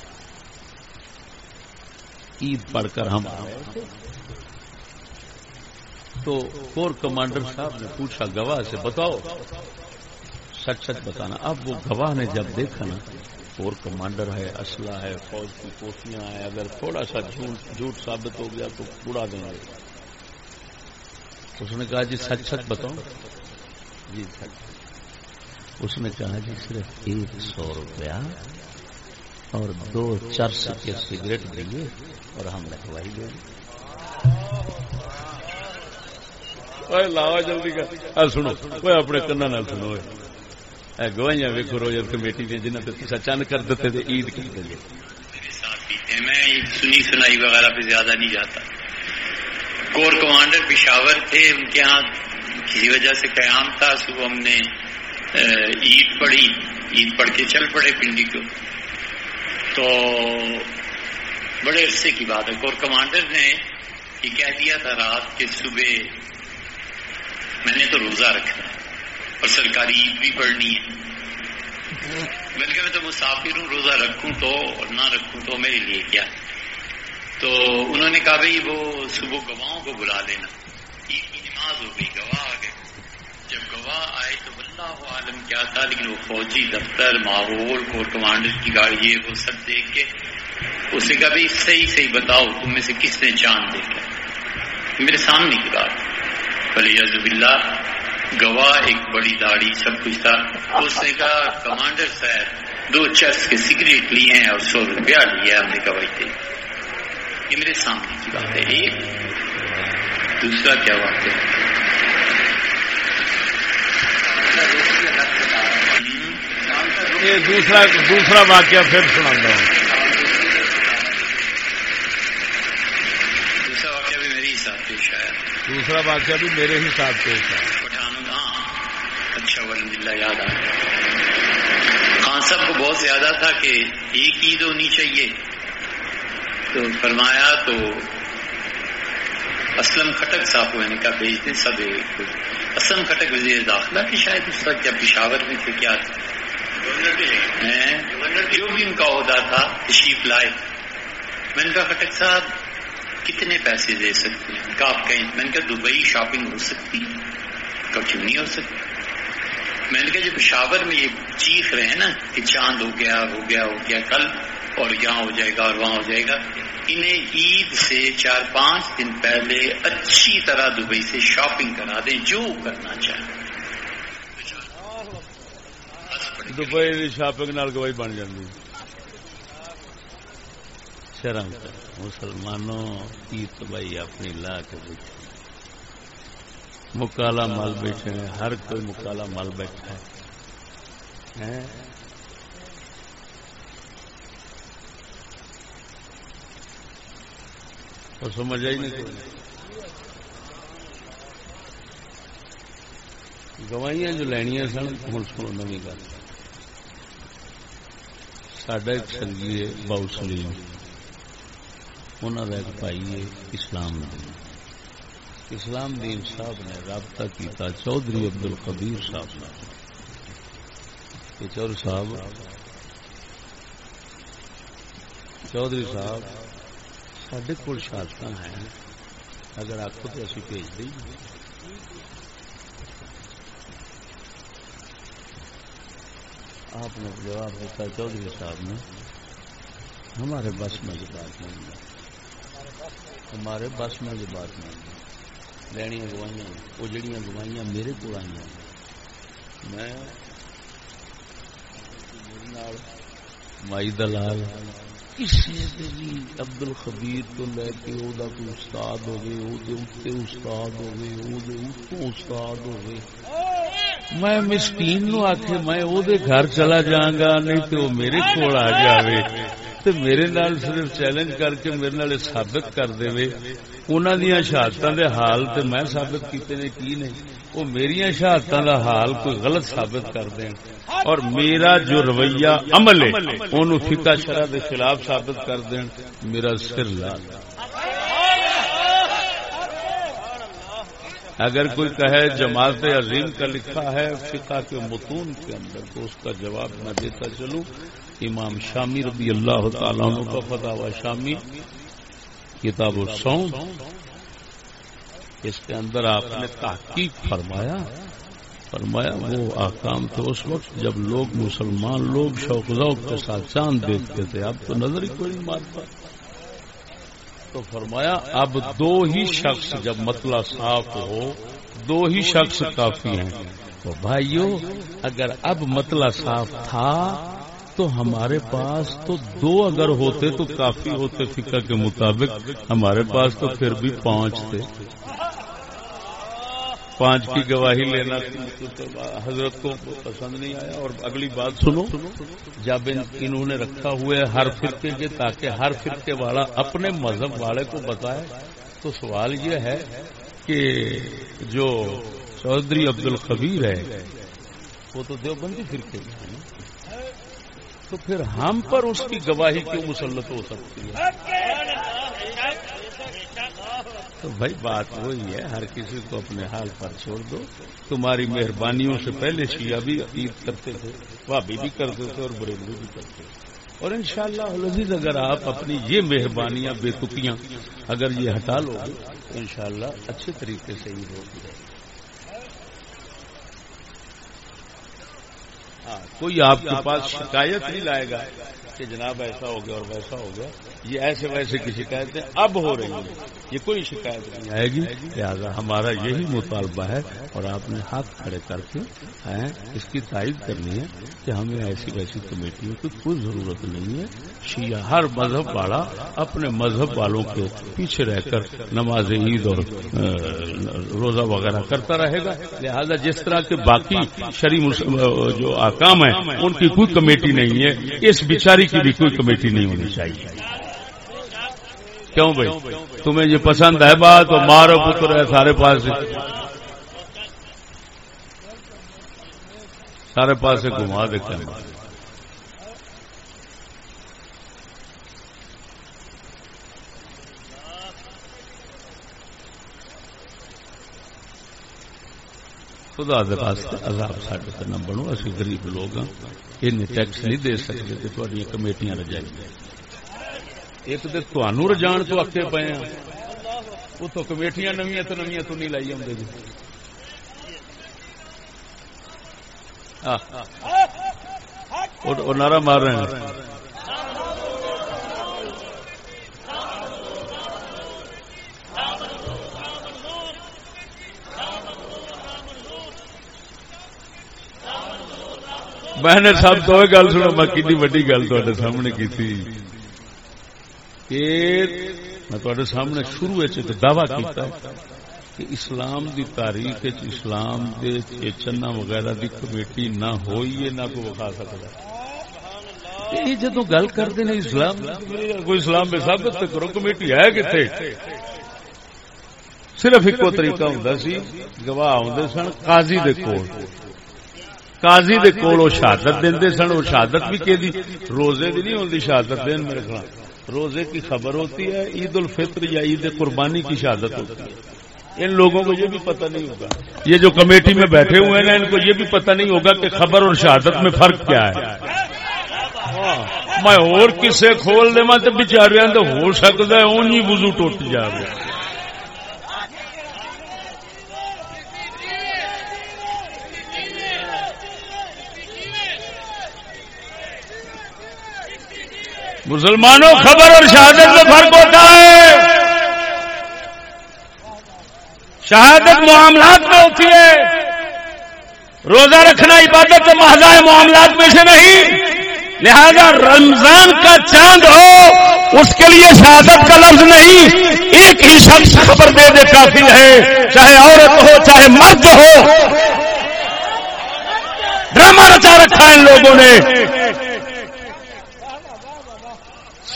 عید پڑھ کر ہم آئے تو کور کمانڈر صاحب نے پوچھا، گواہ سے بتاؤ سچ سچ بتانا۔ اب وہ گواہ نے جب دیکھا نا، اور کمانڈر ہے، اسلحہ ہے، فوج کی کوٹیاں ہیں، اگر تھوڑا سا جھوٹ جھوٹ ثابت ہو گیا تو اڑا دیں گے۔ اس نے کہا جی سچ سچ بتاؤ جی سچ۔ اس نے کہا جی صرف ایک سو روپیہ اور دو چرس کے سگریٹ دیے اور ہم لکھوائی دیں لاوا جلدی کا سنو کوئی اپنے کنا سنو گواہیاں ویکو روزر کمیٹی دیا جنہیں تصا چند کر دیتے تھے عید کر دیں میں سنی سنائی وغیرہ پہ زیادہ نہیں جاتا۔ کور کمانڈر پشاور تھے، ان کے ہاں کسی وجہ سے قیام تھا۔ صبح ہم نے عید پڑھی۔ عید پڑھ کے چل پڑے پنڈی کو۔ تو بڑے عرصے کی بات ہے۔ کور کمانڈر نے یہ کہہ دیا تھا رات کے صبح، میں نے تو روزہ رکھا۔ اور سرکاری عید بھی پڑھنی ہے۔ میں نے کہا میں تو مسافر ہوں، روزہ رکھوں تو اور نہ رکھوں تو میرے لیے کیا؟ تو انہوں نے کہا بھائی وہ صبح گواہوں کو بلا لینا۔ عید کی نماز ہو گئی، گواہ آ گئے۔ جب گواہ آئے تو اللہ عالم کیا تھا، لیکن وہ فوجی دفتر، ماحول، کور کمانڈر کی گاڑی ہے وہ سب دیکھ کے اسے کہا بھائی صحیح صحیح بتاؤ، تم میں سے کس نے چاند دیکھا؟ میرے سامنے کی بات۔ بلی عزب اللہ گواہ ایک بڑی داڑھی سب کچھ تھا۔ اس نے کہا کمانڈر صاحب دو چرس کے سگریٹ لیے ہیں اور سو روپیہ لیا ہم نے گواہی تھے یہ میرے سامنے کی بات ہے۔ ایک دوسرا کیا بات ہے؟ دوسرا دوسرا واقعہ پھر سنا دوسرا واقعہ بھی میرے حساب پیش آیا۔ دوسرا واقعہ بھی میرے حساب پیش آیا۔ اچھا ورحمد اللہ یاد آ خان صاحب کو بہت زیادہ تھا کہ ایک عید ہونی چاہیے۔ تو فرمایا تو اسلم کھٹک صاحب کو میں نے کہا بھیج دیں، سب اسلم کھٹک وزیر داخلہ کی شاید اس وقت جب پشاور میں تھے، کیا جو بھی ان کا عہدہ تھا، تشریف لائے۔ میں نے کہا کھٹک صاحب، کتنے پیسے دے سکتے ہیں؟ کہا آپ کہیں، میں نے کہا دبئی شاپنگ ہو سکتی کیوں نہیں ہو سکتی؟ میں نے کہا جب پشاور میں یہ چیخ رہے ہیں نا کہ چاند ہو گیا ہو گیا ہو گیا، کل اور یہاں ہو جائے گا اور وہاں ہو جائے گا، انہیں عید سے چار پانچ دن پہلے اچھی طرح دبئی سے شاپنگ کرا دیں، جو کرنا چاہیں۔ دبئی شاپنگ نال گواہی بن جاتی شرم مسلمانوں کی تباہی اپنی لا کے بیٹھے۔ مکالا مل بیٹھے ہیں، ہر کوئی مکالا مل بیٹھا ہے۔ اور سمجھ آئی نہیں گواہیاں جو لینیاں سن ہوں سنو نوی گل۔ سڈا ایک سنگی ہے، باؤ سلیم۔ انہوں کا ایک بھائی ہے، اسلام نہیں اسلام دین صاحب نے رابطہ کیتا چودھری عبد القبیر صاحب نے چور صاحب، چودھری صاحب سڈے کول شہادت ہیں۔ اگر آخو تو اسی بھیج دیں۔ آپ نے جواب دیتا چودھری صاحب نے ہمارے بس میں یہ بات نہیں ہے۔ ہمارے بس میں یہ بات نہیں ہے۔ لینیا گوائیاں وہ جڑیاں گوائیاں میرے کو آئی میں مائی دلال کسی بھی عبد الخبیر تو لے کے او کوئی استاد ہوگی او استاد ہوگی او استاد ہوگی میں مسکین نو آخے میں او گھر چلا جاگا نہیں تو وہ میرے کو آ جائے تو میرے نال صرف چیلنج کر کے میرے نال ثابت کر دے انہوں دیا شہادت دے حال تے میں ثابت کیتے نے کی نہیں وہ میری شہادت دا حال کوئی غلط ثابت کر دیں اور میرا جو رویہ عمل ہے انہوں فقہ شرح کے خلاف ثابت کر دیں میرا سر لا اگر کوئی کہے جماعت عظیم کا لکھا ہے فقہ کے متون کے اندر، تو اس کا جواب میں دیتا چلوں۔ امام شامی رضی اللہ تعالیٰ کا فتح و شامی کتاب السوم اس کے اندر آپ نے تحقیق فرمایا۔ فرمایا وہ آکام تھے اس وقت جب لوگ مسلمان لوگ شوق ذوق کے ساتھ چاند دیکھتے تھے۔ اب تو نظر ہی کوئی نہیں مارتا۔ تو فرمایا اب دو ہی شخص جب مطلع صاف ہو، دو ہی شخص کافی ہیں۔ تو بھائیو، اگر اب مطلع صاف تھا تو ہمارے پاس تو دو اگر ہوتے تو کافی ہوتے فکر کے مطابق۔ ہمارے پاس تو پھر بھی پانچ تھے۔ پانچ کی گواہی لینا حضرت کو پسند نہیں آیا۔ اور اگلی بات سنو۔ جب انہوں نے رکھا ہوئے ہر فرقے کے تاکہ ہر فرقے والا اپنے مذہب والے کو بتائے۔ تو سوال یہ ہے کہ جو چودھری عبد القبیر ہے، وہ تو دیوبندی فرقے میں تو پھر ہم پر اس کی گواہی کیوں مسلط ہو سکتی ہے؟ تو بھائی بات وہی ہے، ہر کسی کو اپنے حال پر چھوڑ دو۔ تمہاری مہربانیوں سے پہلے شیعہ بھی عید کرتے تھے، بھابھی بھی کرتے تھے اور بریلو بھی کرتے تھے۔ اور انشاءاللہ شاء اگر آپ اپنی یہ مہربانیاں، بے تکیاں اگر یہ ہٹا لو گے، تو انشاءاللہ اچھے طریقے سے عید ہوگی ہاں کوئی آپ کے پاس شکایت نہیں لائے گا کہ جناب ایسا ہو گیا اور ویسا ہو گیا۔ یہ ایسے ویسے کی شکایتیں اب ہو رہی ہیں۔ یہ کوئی شکایت نہیں آئے گی۔ لہٰذا ہمارا یہی مطالبہ ہے اور آپ نے ہاتھ کھڑے کر کے اس کی تائید کرنی ہے کہ ہمیں ایسی ویسی کمیٹیوں کی کوئی ضرورت نہیں ہے۔ شیعہ ہر مذہب والا اپنے مذہب والوں کے پیچھے رہ کر نماز عید اور روزہ وغیرہ کرتا رہے گا۔ لہذا جس طرح کے باقی شری جو آکام ہیں، ان کی کوئی کمیٹی نہیں ہے۔ اس بیچاری کی بھی کوئی کمیٹی نہیں ہونی چاہیے۔ کیوں بھائی؟ تمہیں یہ پسند ہے بات؟ تو مارو پتر ہے سارے پاس سارے پاس گھما دیتے ہیں۔ خدا عذاب سڈے تو نہ بنو، اسی غریب لوگ ہاں۔ ان ٹیکس نہیں دے سکتے کہ تھوڑی کمیٹیاں رجائی ایک تو تنوع رجان تو اکے پے ہیں اتو کمیٹیاں نویاں تو نویاں تو نہیں لائی آدھے جی۔ نعرہ مار رہے ہیں۔ میں نے سب تو گل سنو، میں کنی وڈی گل تے سامنے کی میں سامنے شروع دعوی کیتا کہ اسلام دی تاریخ اسلام دے چنا وغیرہ دی کمیٹی نہ ہوئی نہ کوئی وکھا سکتا یہ جدو گل کرتے ہیں اسلام، کوئی اسلام میں ثابت کرو، کمیٹی ہے کتنے صرف ایک طریقہ ہوں سی، گواہ آدھے سن، قاضی دے کول۔ قاضی دے کول وہ شہادت دے سن وہ شہادت بھی کہ روزے دی نہیں ہوتی شہادت دین میرے خلاف روزے کی خبر ہوتی ہے، عید الفطر یا عید قربانی کی شہادت ہوتی ہے۔ ان لوگوں کو یہ بھی پتہ نہیں ہوگا۔ یہ جو کمیٹی میں بیٹھے ہوئے ہیں ان کو یہ بھی پتہ نہیں ہوگا کہ خبر اور شہادت میں فرق کیا ہے۔ ہاں، میں اور کسے کھول دے تو بچارے تو ہو سکتا ہے، اونی وضو ٹوٹ جا مسلمانوں خبر اور شہادت میں فرق ہوتا ہے۔ شہادت معاملات میں ہوتی ہے۔ روزہ رکھنا عبادت محض معاملات میں سے نہیں۔ لہذا رمضان کا چاند ہو، اس کے لیے شہادت کا لفظ نہیں۔ ایک ہی شخص خبر دے دے کافی ہے، چاہے عورت ہو، چاہے مرد ہو۔ ڈرامہ رچا رکھا ہے ان لوگوں نے۔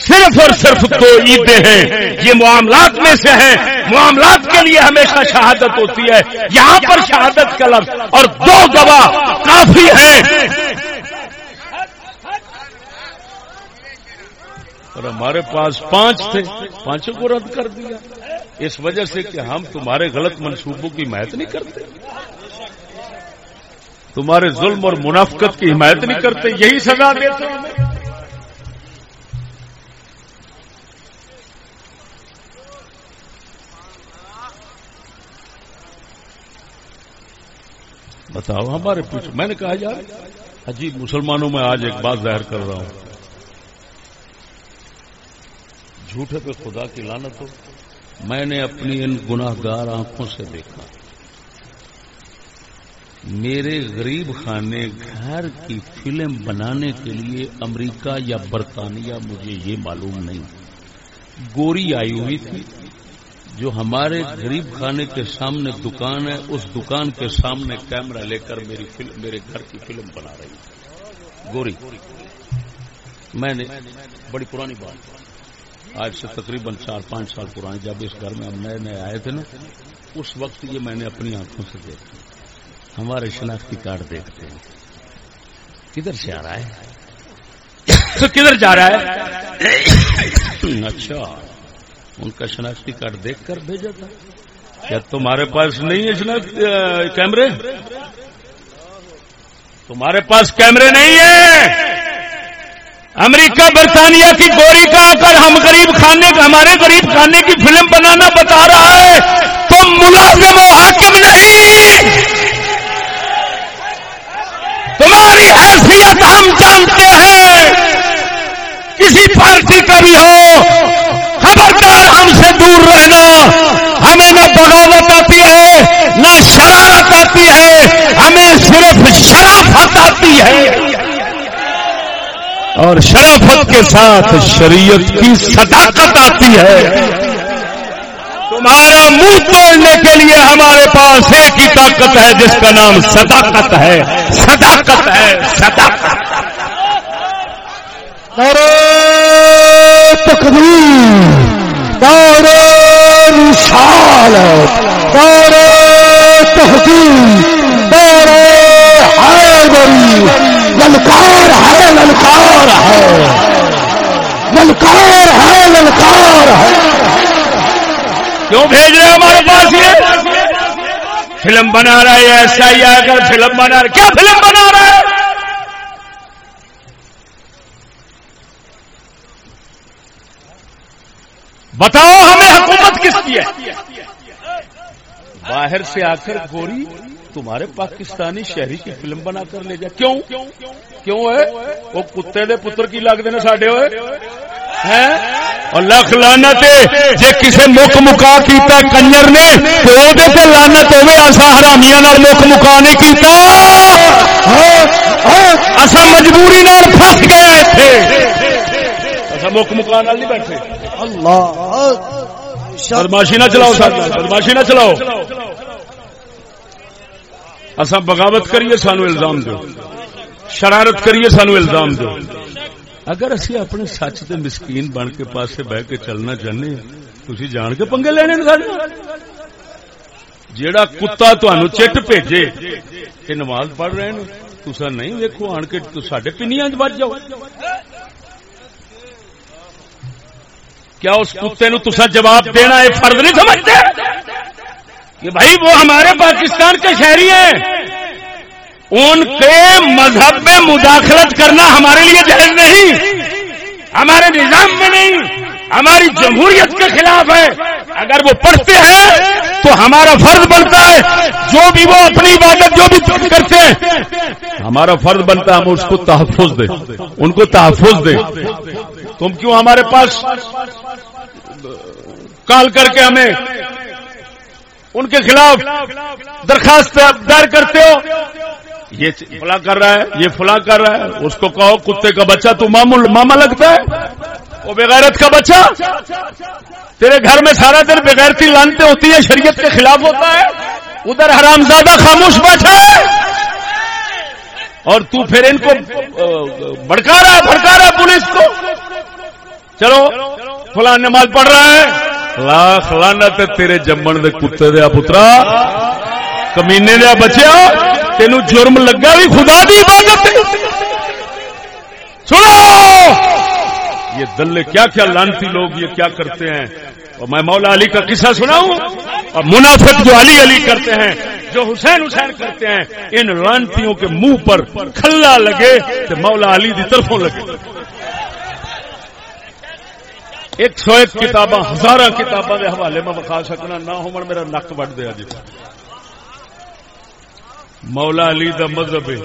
صرف اور صرف دو عیدیں ہیں۔ یہ معاملات میں سے ہیں۔ معاملات کے لیے ہمیشہ شہادت ہوتی ہے۔ یہاں پر شہادت کا لفظ اور دو گواہ کافی ہیں۔ اور ہمارے پاس پانچ تھے۔ پانچوں کو رد کر دیا۔ اس وجہ سے کہ ہم تمہارے غلط منصوبوں کی حمایت نہیں کرتے۔ تمہارے ظلم اور منافقت کی حمایت نہیں کرتے۔ یہی سزا دیتے ہمیں بتاؤ، ہمارے پیچھے۔ میں نے کہا، یار، عجیب مسلمانوں میں آج ایک بات ظاہر کر رہا ہوں۔ جھوٹے پہ خدا کی لانت ہو، میں نے اپنی ان گناہ گار آنکھوں سے دیکھا۔ میرے غریب خانے گھر کی فلم بنانے کے لیے امریکہ یا برطانیہ، مجھے یہ معلوم نہیں۔ گوری آئی ہوئی تھی۔ جو ہمارے غریب خانے کے سامنے دکان ہے، اس دکان کے سامنے کیمرہ لے کر میری فلم میرے گھر کی فلم بنا رہی ہے۔ گوری، میں نے، بڑی پرانی بات آج سے تقریباً چار، پانچ سال پرانی، جب اس گھر میں ہم نئے نئے آئے تھے نا، اس وقت یہ میں نے اپنی آنکھوں سے دیکھا۔ ہمارے شناختی کارڈ دیکھتے ہیں۔ کدھر سے آ رہا ہے؟ تو کدھر جا رہا ہے؟ اچھا۔ ان کا شناختی کارڈ دیکھ کر بھیجا تھا۔ کیا تمہارے پاس نہیں ہے شناخت کیمرے؟ تمہارے پاس کیمرے نہیں ہیں امریکہ، برطانیہ کی گوری کا آ کر ہم غریب خانے ہمارے غریب خانے کی فلم بنانا بتا رہا ہے، تم ملازم و حاکم نہیں۔ تمہاری حیثیت ہم جانتے ہیں کسی پارٹی کا بھی ہو خبردار ہم سے دور رہنا ہمیں نہ بغاوت آتی ہے، نہ شرارت آتی ہے، ہمیں صرف شرافت آتی ہے۔ اور شرافت کے ساتھ شریعت کی صداقت آتی ہے۔ تمہارا منہ توڑنے کے لیے ہمارے پاس ایک ہی طاقت ہے، جس کا نام صداقت ہے۔ صداقت ہے، صداقت۔ نعرہ تکبیر، نعرہ رسالت نعرہ تحقیق نعرہ حیدری۔ للکار ہے للکار ہے۔ للکار ہے للکار ہے۔ کیوں بھیج رہے ہمارے پاس یہ؟ فلم بنا رہا ہے ایسا ہی آ کر فلم بنا رہا کیا فلم بنا رہا ہے؟ بتاؤ ہمیں حکومت کس کی ہے؟ باہر سے آ کر گوری، تمہارے پاکستانی شہری کی فلم بنا کر لے جا۔ کیوں؟ کیوں ہے؟ وہ کتے دے پتر کی لگ دینا ساڈے ہوئے۔ لکھ لانا جے کسے مک مکا کیتا کنجر نے، تو وہ تے لانت ہوے اسا حرامیاں نال مک مکا نہیں کیتا۔ ہاں، ہاں، ہاں، اسا مجبوری نال پھس گئے ایتھے مک مکا نال نہیں بیٹھے۔ اللہ بدماشی نہ چلاؤ ساتھ بدماشی نہ چلاؤ۔ اصا بغاوت کریے سانو الزام دو شرارت کریے سانو الزام دو اگر اسی اپنے سچ تے مسکین بن کے پاسے بہ کے چلنا چاہنے تھی جان کے پنگے لینے جیڑا کتا تہن چٹ بھیجے کہ نماز پڑھ رہے ہیں تسا نہیں ویکو آن کے سڈے پنیا بچ جاؤ۔ کیا اس کتے نو تسا جواب دینا یہ فرض نہیں سمجھتے؟ کہ بھائی وہ ہمارے پاکستان کے شہری ہیں۔ ان کے مذہب میں مداخلت کرنا ہمارے لیے جائز نہیں۔ ہمارے نظام میں نہیں۔ ہماری جمہوریت کے خلاف ہے۔ اگر وہ پڑھتے ہیں تو ہمارا فرض بنتا ہے، جو بھی وہ اپنی عبادت، جو بھی کرتے ہیں، ہمارا فرض بنتا ہے، ہم اس کو تحفظ دیں۔ ان کو تحفظ دیں۔ تم کیوں ہمارے پاس کال کر کے ہمیں ان کے خلاف درخواست در کرتے ہو؟ یہ فلاں کر رہا ہے، یہ فلاں کر رہا ہے، اس کو کہو، کتے کا بچہ تو مامول ماما لگتا ہے۔ وہ بغیرت کا بچہ؟ تیرے گھر میں سارا دن بغیرتی لانتے ہوتی ہے شریعت کے خلاف ہوتا ہے، ادھر حرام زیادہ خاموش بیٹھا ہے۔ اور تو پھر ان کو بڑکا رہا ہے، بھڑکا رہا ہے پولیس کو۔ چلو، فلاں نماز پڑھ رہا ہے۔ لاکھ لانت تیرے جمن دے کتے دیا پترا۔ کمینے دیا بچیا۔ تین جرم لگا بھی خدا دی عبادت سنو! یہ دلے کیا کیا لانتی لوگ یہ کیا کرتے ہیں؟ اور میں مولا علی کا قصہ سناؤں؟ اور منافق جو علی علی کرتے ہیں، جو حسین حسین کرتے ہیں، ان لانتیوں کے منہ پر کھلا لگے تو مولا علی کی طرفوں لگے۔ ایک سو ایک کتاباں ہزار کتاباں کے حوالے میں بخا سکنا، نہ ہو میرا نک وڈ دیا جی مولا علی دا مذہب ہے۔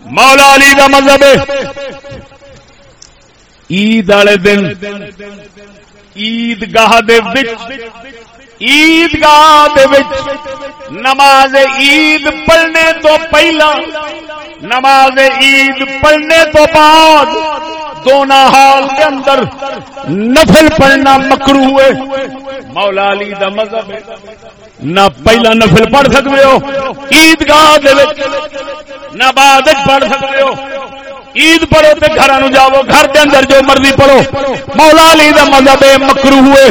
مولا علی دا مذہب ہے۔ عید والے دن عید گاہ عید گاہ نماز عید پڑھنے تو پہلا، نماز عید پڑھنے تو بعد دونوں حال کے اندر نفل پڑھنا مکرو ہوئے مولا علی دا مذہب ہے۔ نہ پہلا نفل پڑھ سکتے ہو عید گاہ نہ بعد پڑھ سکتے ہو۔ عید پڑھو تو گھر جاؤ، گھر کے اندر جو مرضی پڑھو۔ مولا علی دا مذہب مکرو ہوئے۔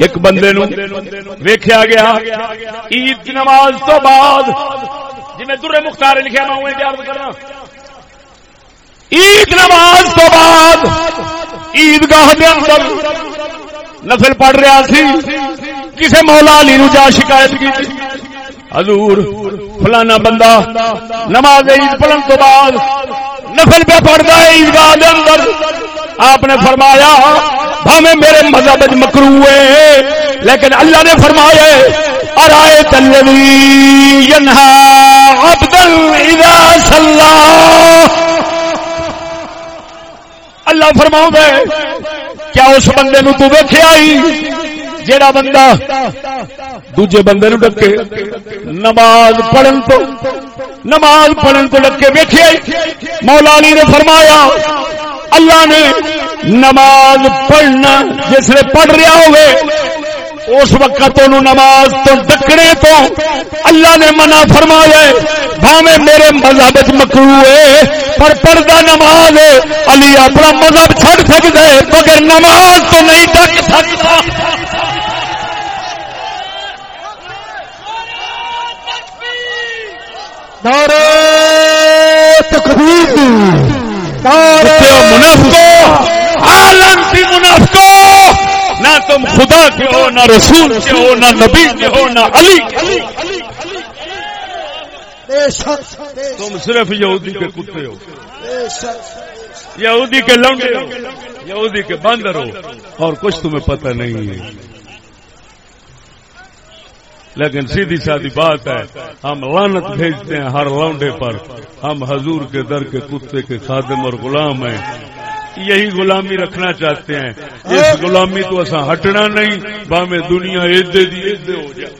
ایک بندے نو ویخیا گیا، عید کی نماز تو بعد جی میں در مختار لکھا میں انہیں کرنا۔ عید نماز تو بعد عید گاہ کے اندر نفل پڑھ رہا سی کسی مولا علی نو جا شکایت کی۔ حضور، فلانا بندہ، نماز عید پڑھن تو بعد نفل پہ پڑھتا ہے عید گاہ کے اندر۔ آپ نے فرمایا ہمیں میرے مذہب مکرو ہے۔ لیکن اللہ نے فرمایا، ارائے تلوی عبدل اذا صلی اللہ فرماؤں کیا اس بندے نو تو ویکھیا ہی؟ جیڑا بندہ دوجے بندے نو ڈکے، نماز پڑھن تو نماز پڑھن تو ڈکے ویکھیا مولا علی نے فرمایا، اللہ نے نماز پڑھنا جس نے پڑھ رہا ہوئے، اس وقت نماز تو ڈکنے تو اللہ نے منع فرمایا بھاوے میرے مذہب مکرو ہے، پر پردہ نماز علی اپنا مذہب چھڑ سکتا ہے، مگر نماز تو نہیں ڈک سکتا۔ منافقو منافقو نہ تم خدا کے ہو نہ رسول کے ہو نہ نبی کے ہو نہ علی تم صرف یہودی کے کتے ہو۔ یہودی کے لونڈے ہو یہودی کے باندر ہو۔ اور کچھ تمہیں پتہ نہیں ہے۔ لیکن سیدھی سادی بات ہے، ہم لانت بھیجتے ہیں ہر لونڈے پر۔ ہم حضور کے در کے کتے کے خادم اور غلام ہیں۔ یہی غلامی رکھنا چاہتے ہیں۔ اس غلامی تو اصا ہٹنا نہیں باہیں دنیا ایدے دی ایدے ہو جائے۔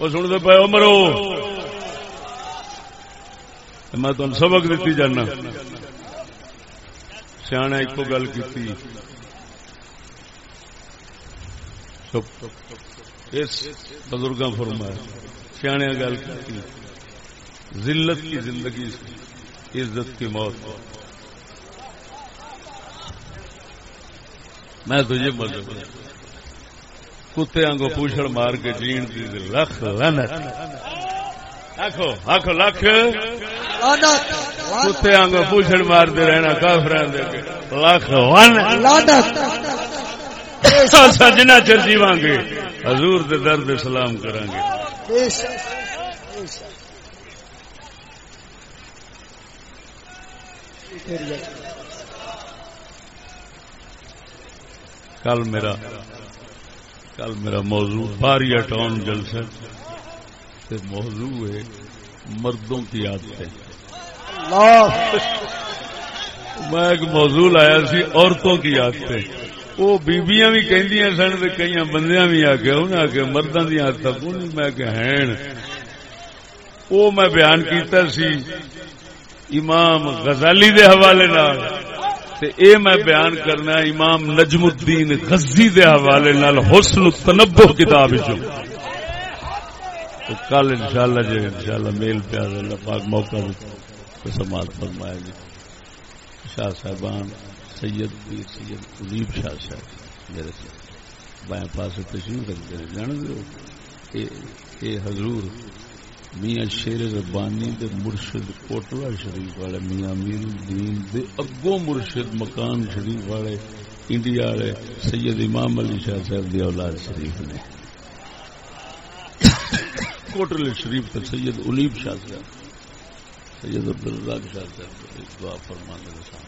وہ سن دے پہ مرو میں تم سبق دیتی جانا۔ سیاح ایک گل کی اس بزرگ فرمایا سیاح گل کی ذلت کی زندگی عزت کی موت۔ میں تجھے مطلب کتے آنگو پوچھڑ مار کے جین کی لکھ لنت آخو آخو لکھ۔ کتے آنگو پوچھڑ مار دے رہنا کافر لکھ سجنا چر جیواں گے۔ حضور دے درد سلام کریں گے کل میرا کل میرا موضوع باریا ٹاؤن جلسہ سے موضوع ہے مردوں کی عادتیں۔ میں ایک موضوع لایا سی عورتوں کی عادتیں۔ وہ بیبیاں بھی کہندیاں سن کئی بندیاں بھی آ کے انہیں آ کے مردوں کی آدت میں کہ ہیں وہ میں بیان کیتا سی امام غزالی دے حوالے نال۔ تے اے میں بیان کرنا امام نجم الدین غزی دے حوالے نال حسن التنبہ کتاب چ کل انشاءاللہ جی انشاءاللہ میل پیار اللہ پاک موقع دے سماعت فرمائے جی شاہ صاحبان سید پیر سید قلیب شاہ صاحب میرے سے بائیں پاس تشریف رکھتے ہیں۔ جان دو اے حضور میاں شیر ربانی دے مرشد کوٹلا شریف والے، میاں میر الدین دے اگوں مرشد مکان شریف والے، انڈیا والے، سید امام علی شاہ صاحب دی اولاد شریف نے۔ کوٹل شریف تے سید الیب شاہ صاحب، سید عبدالرزاق شاہ صاحب دعا فرمانے کے سامنے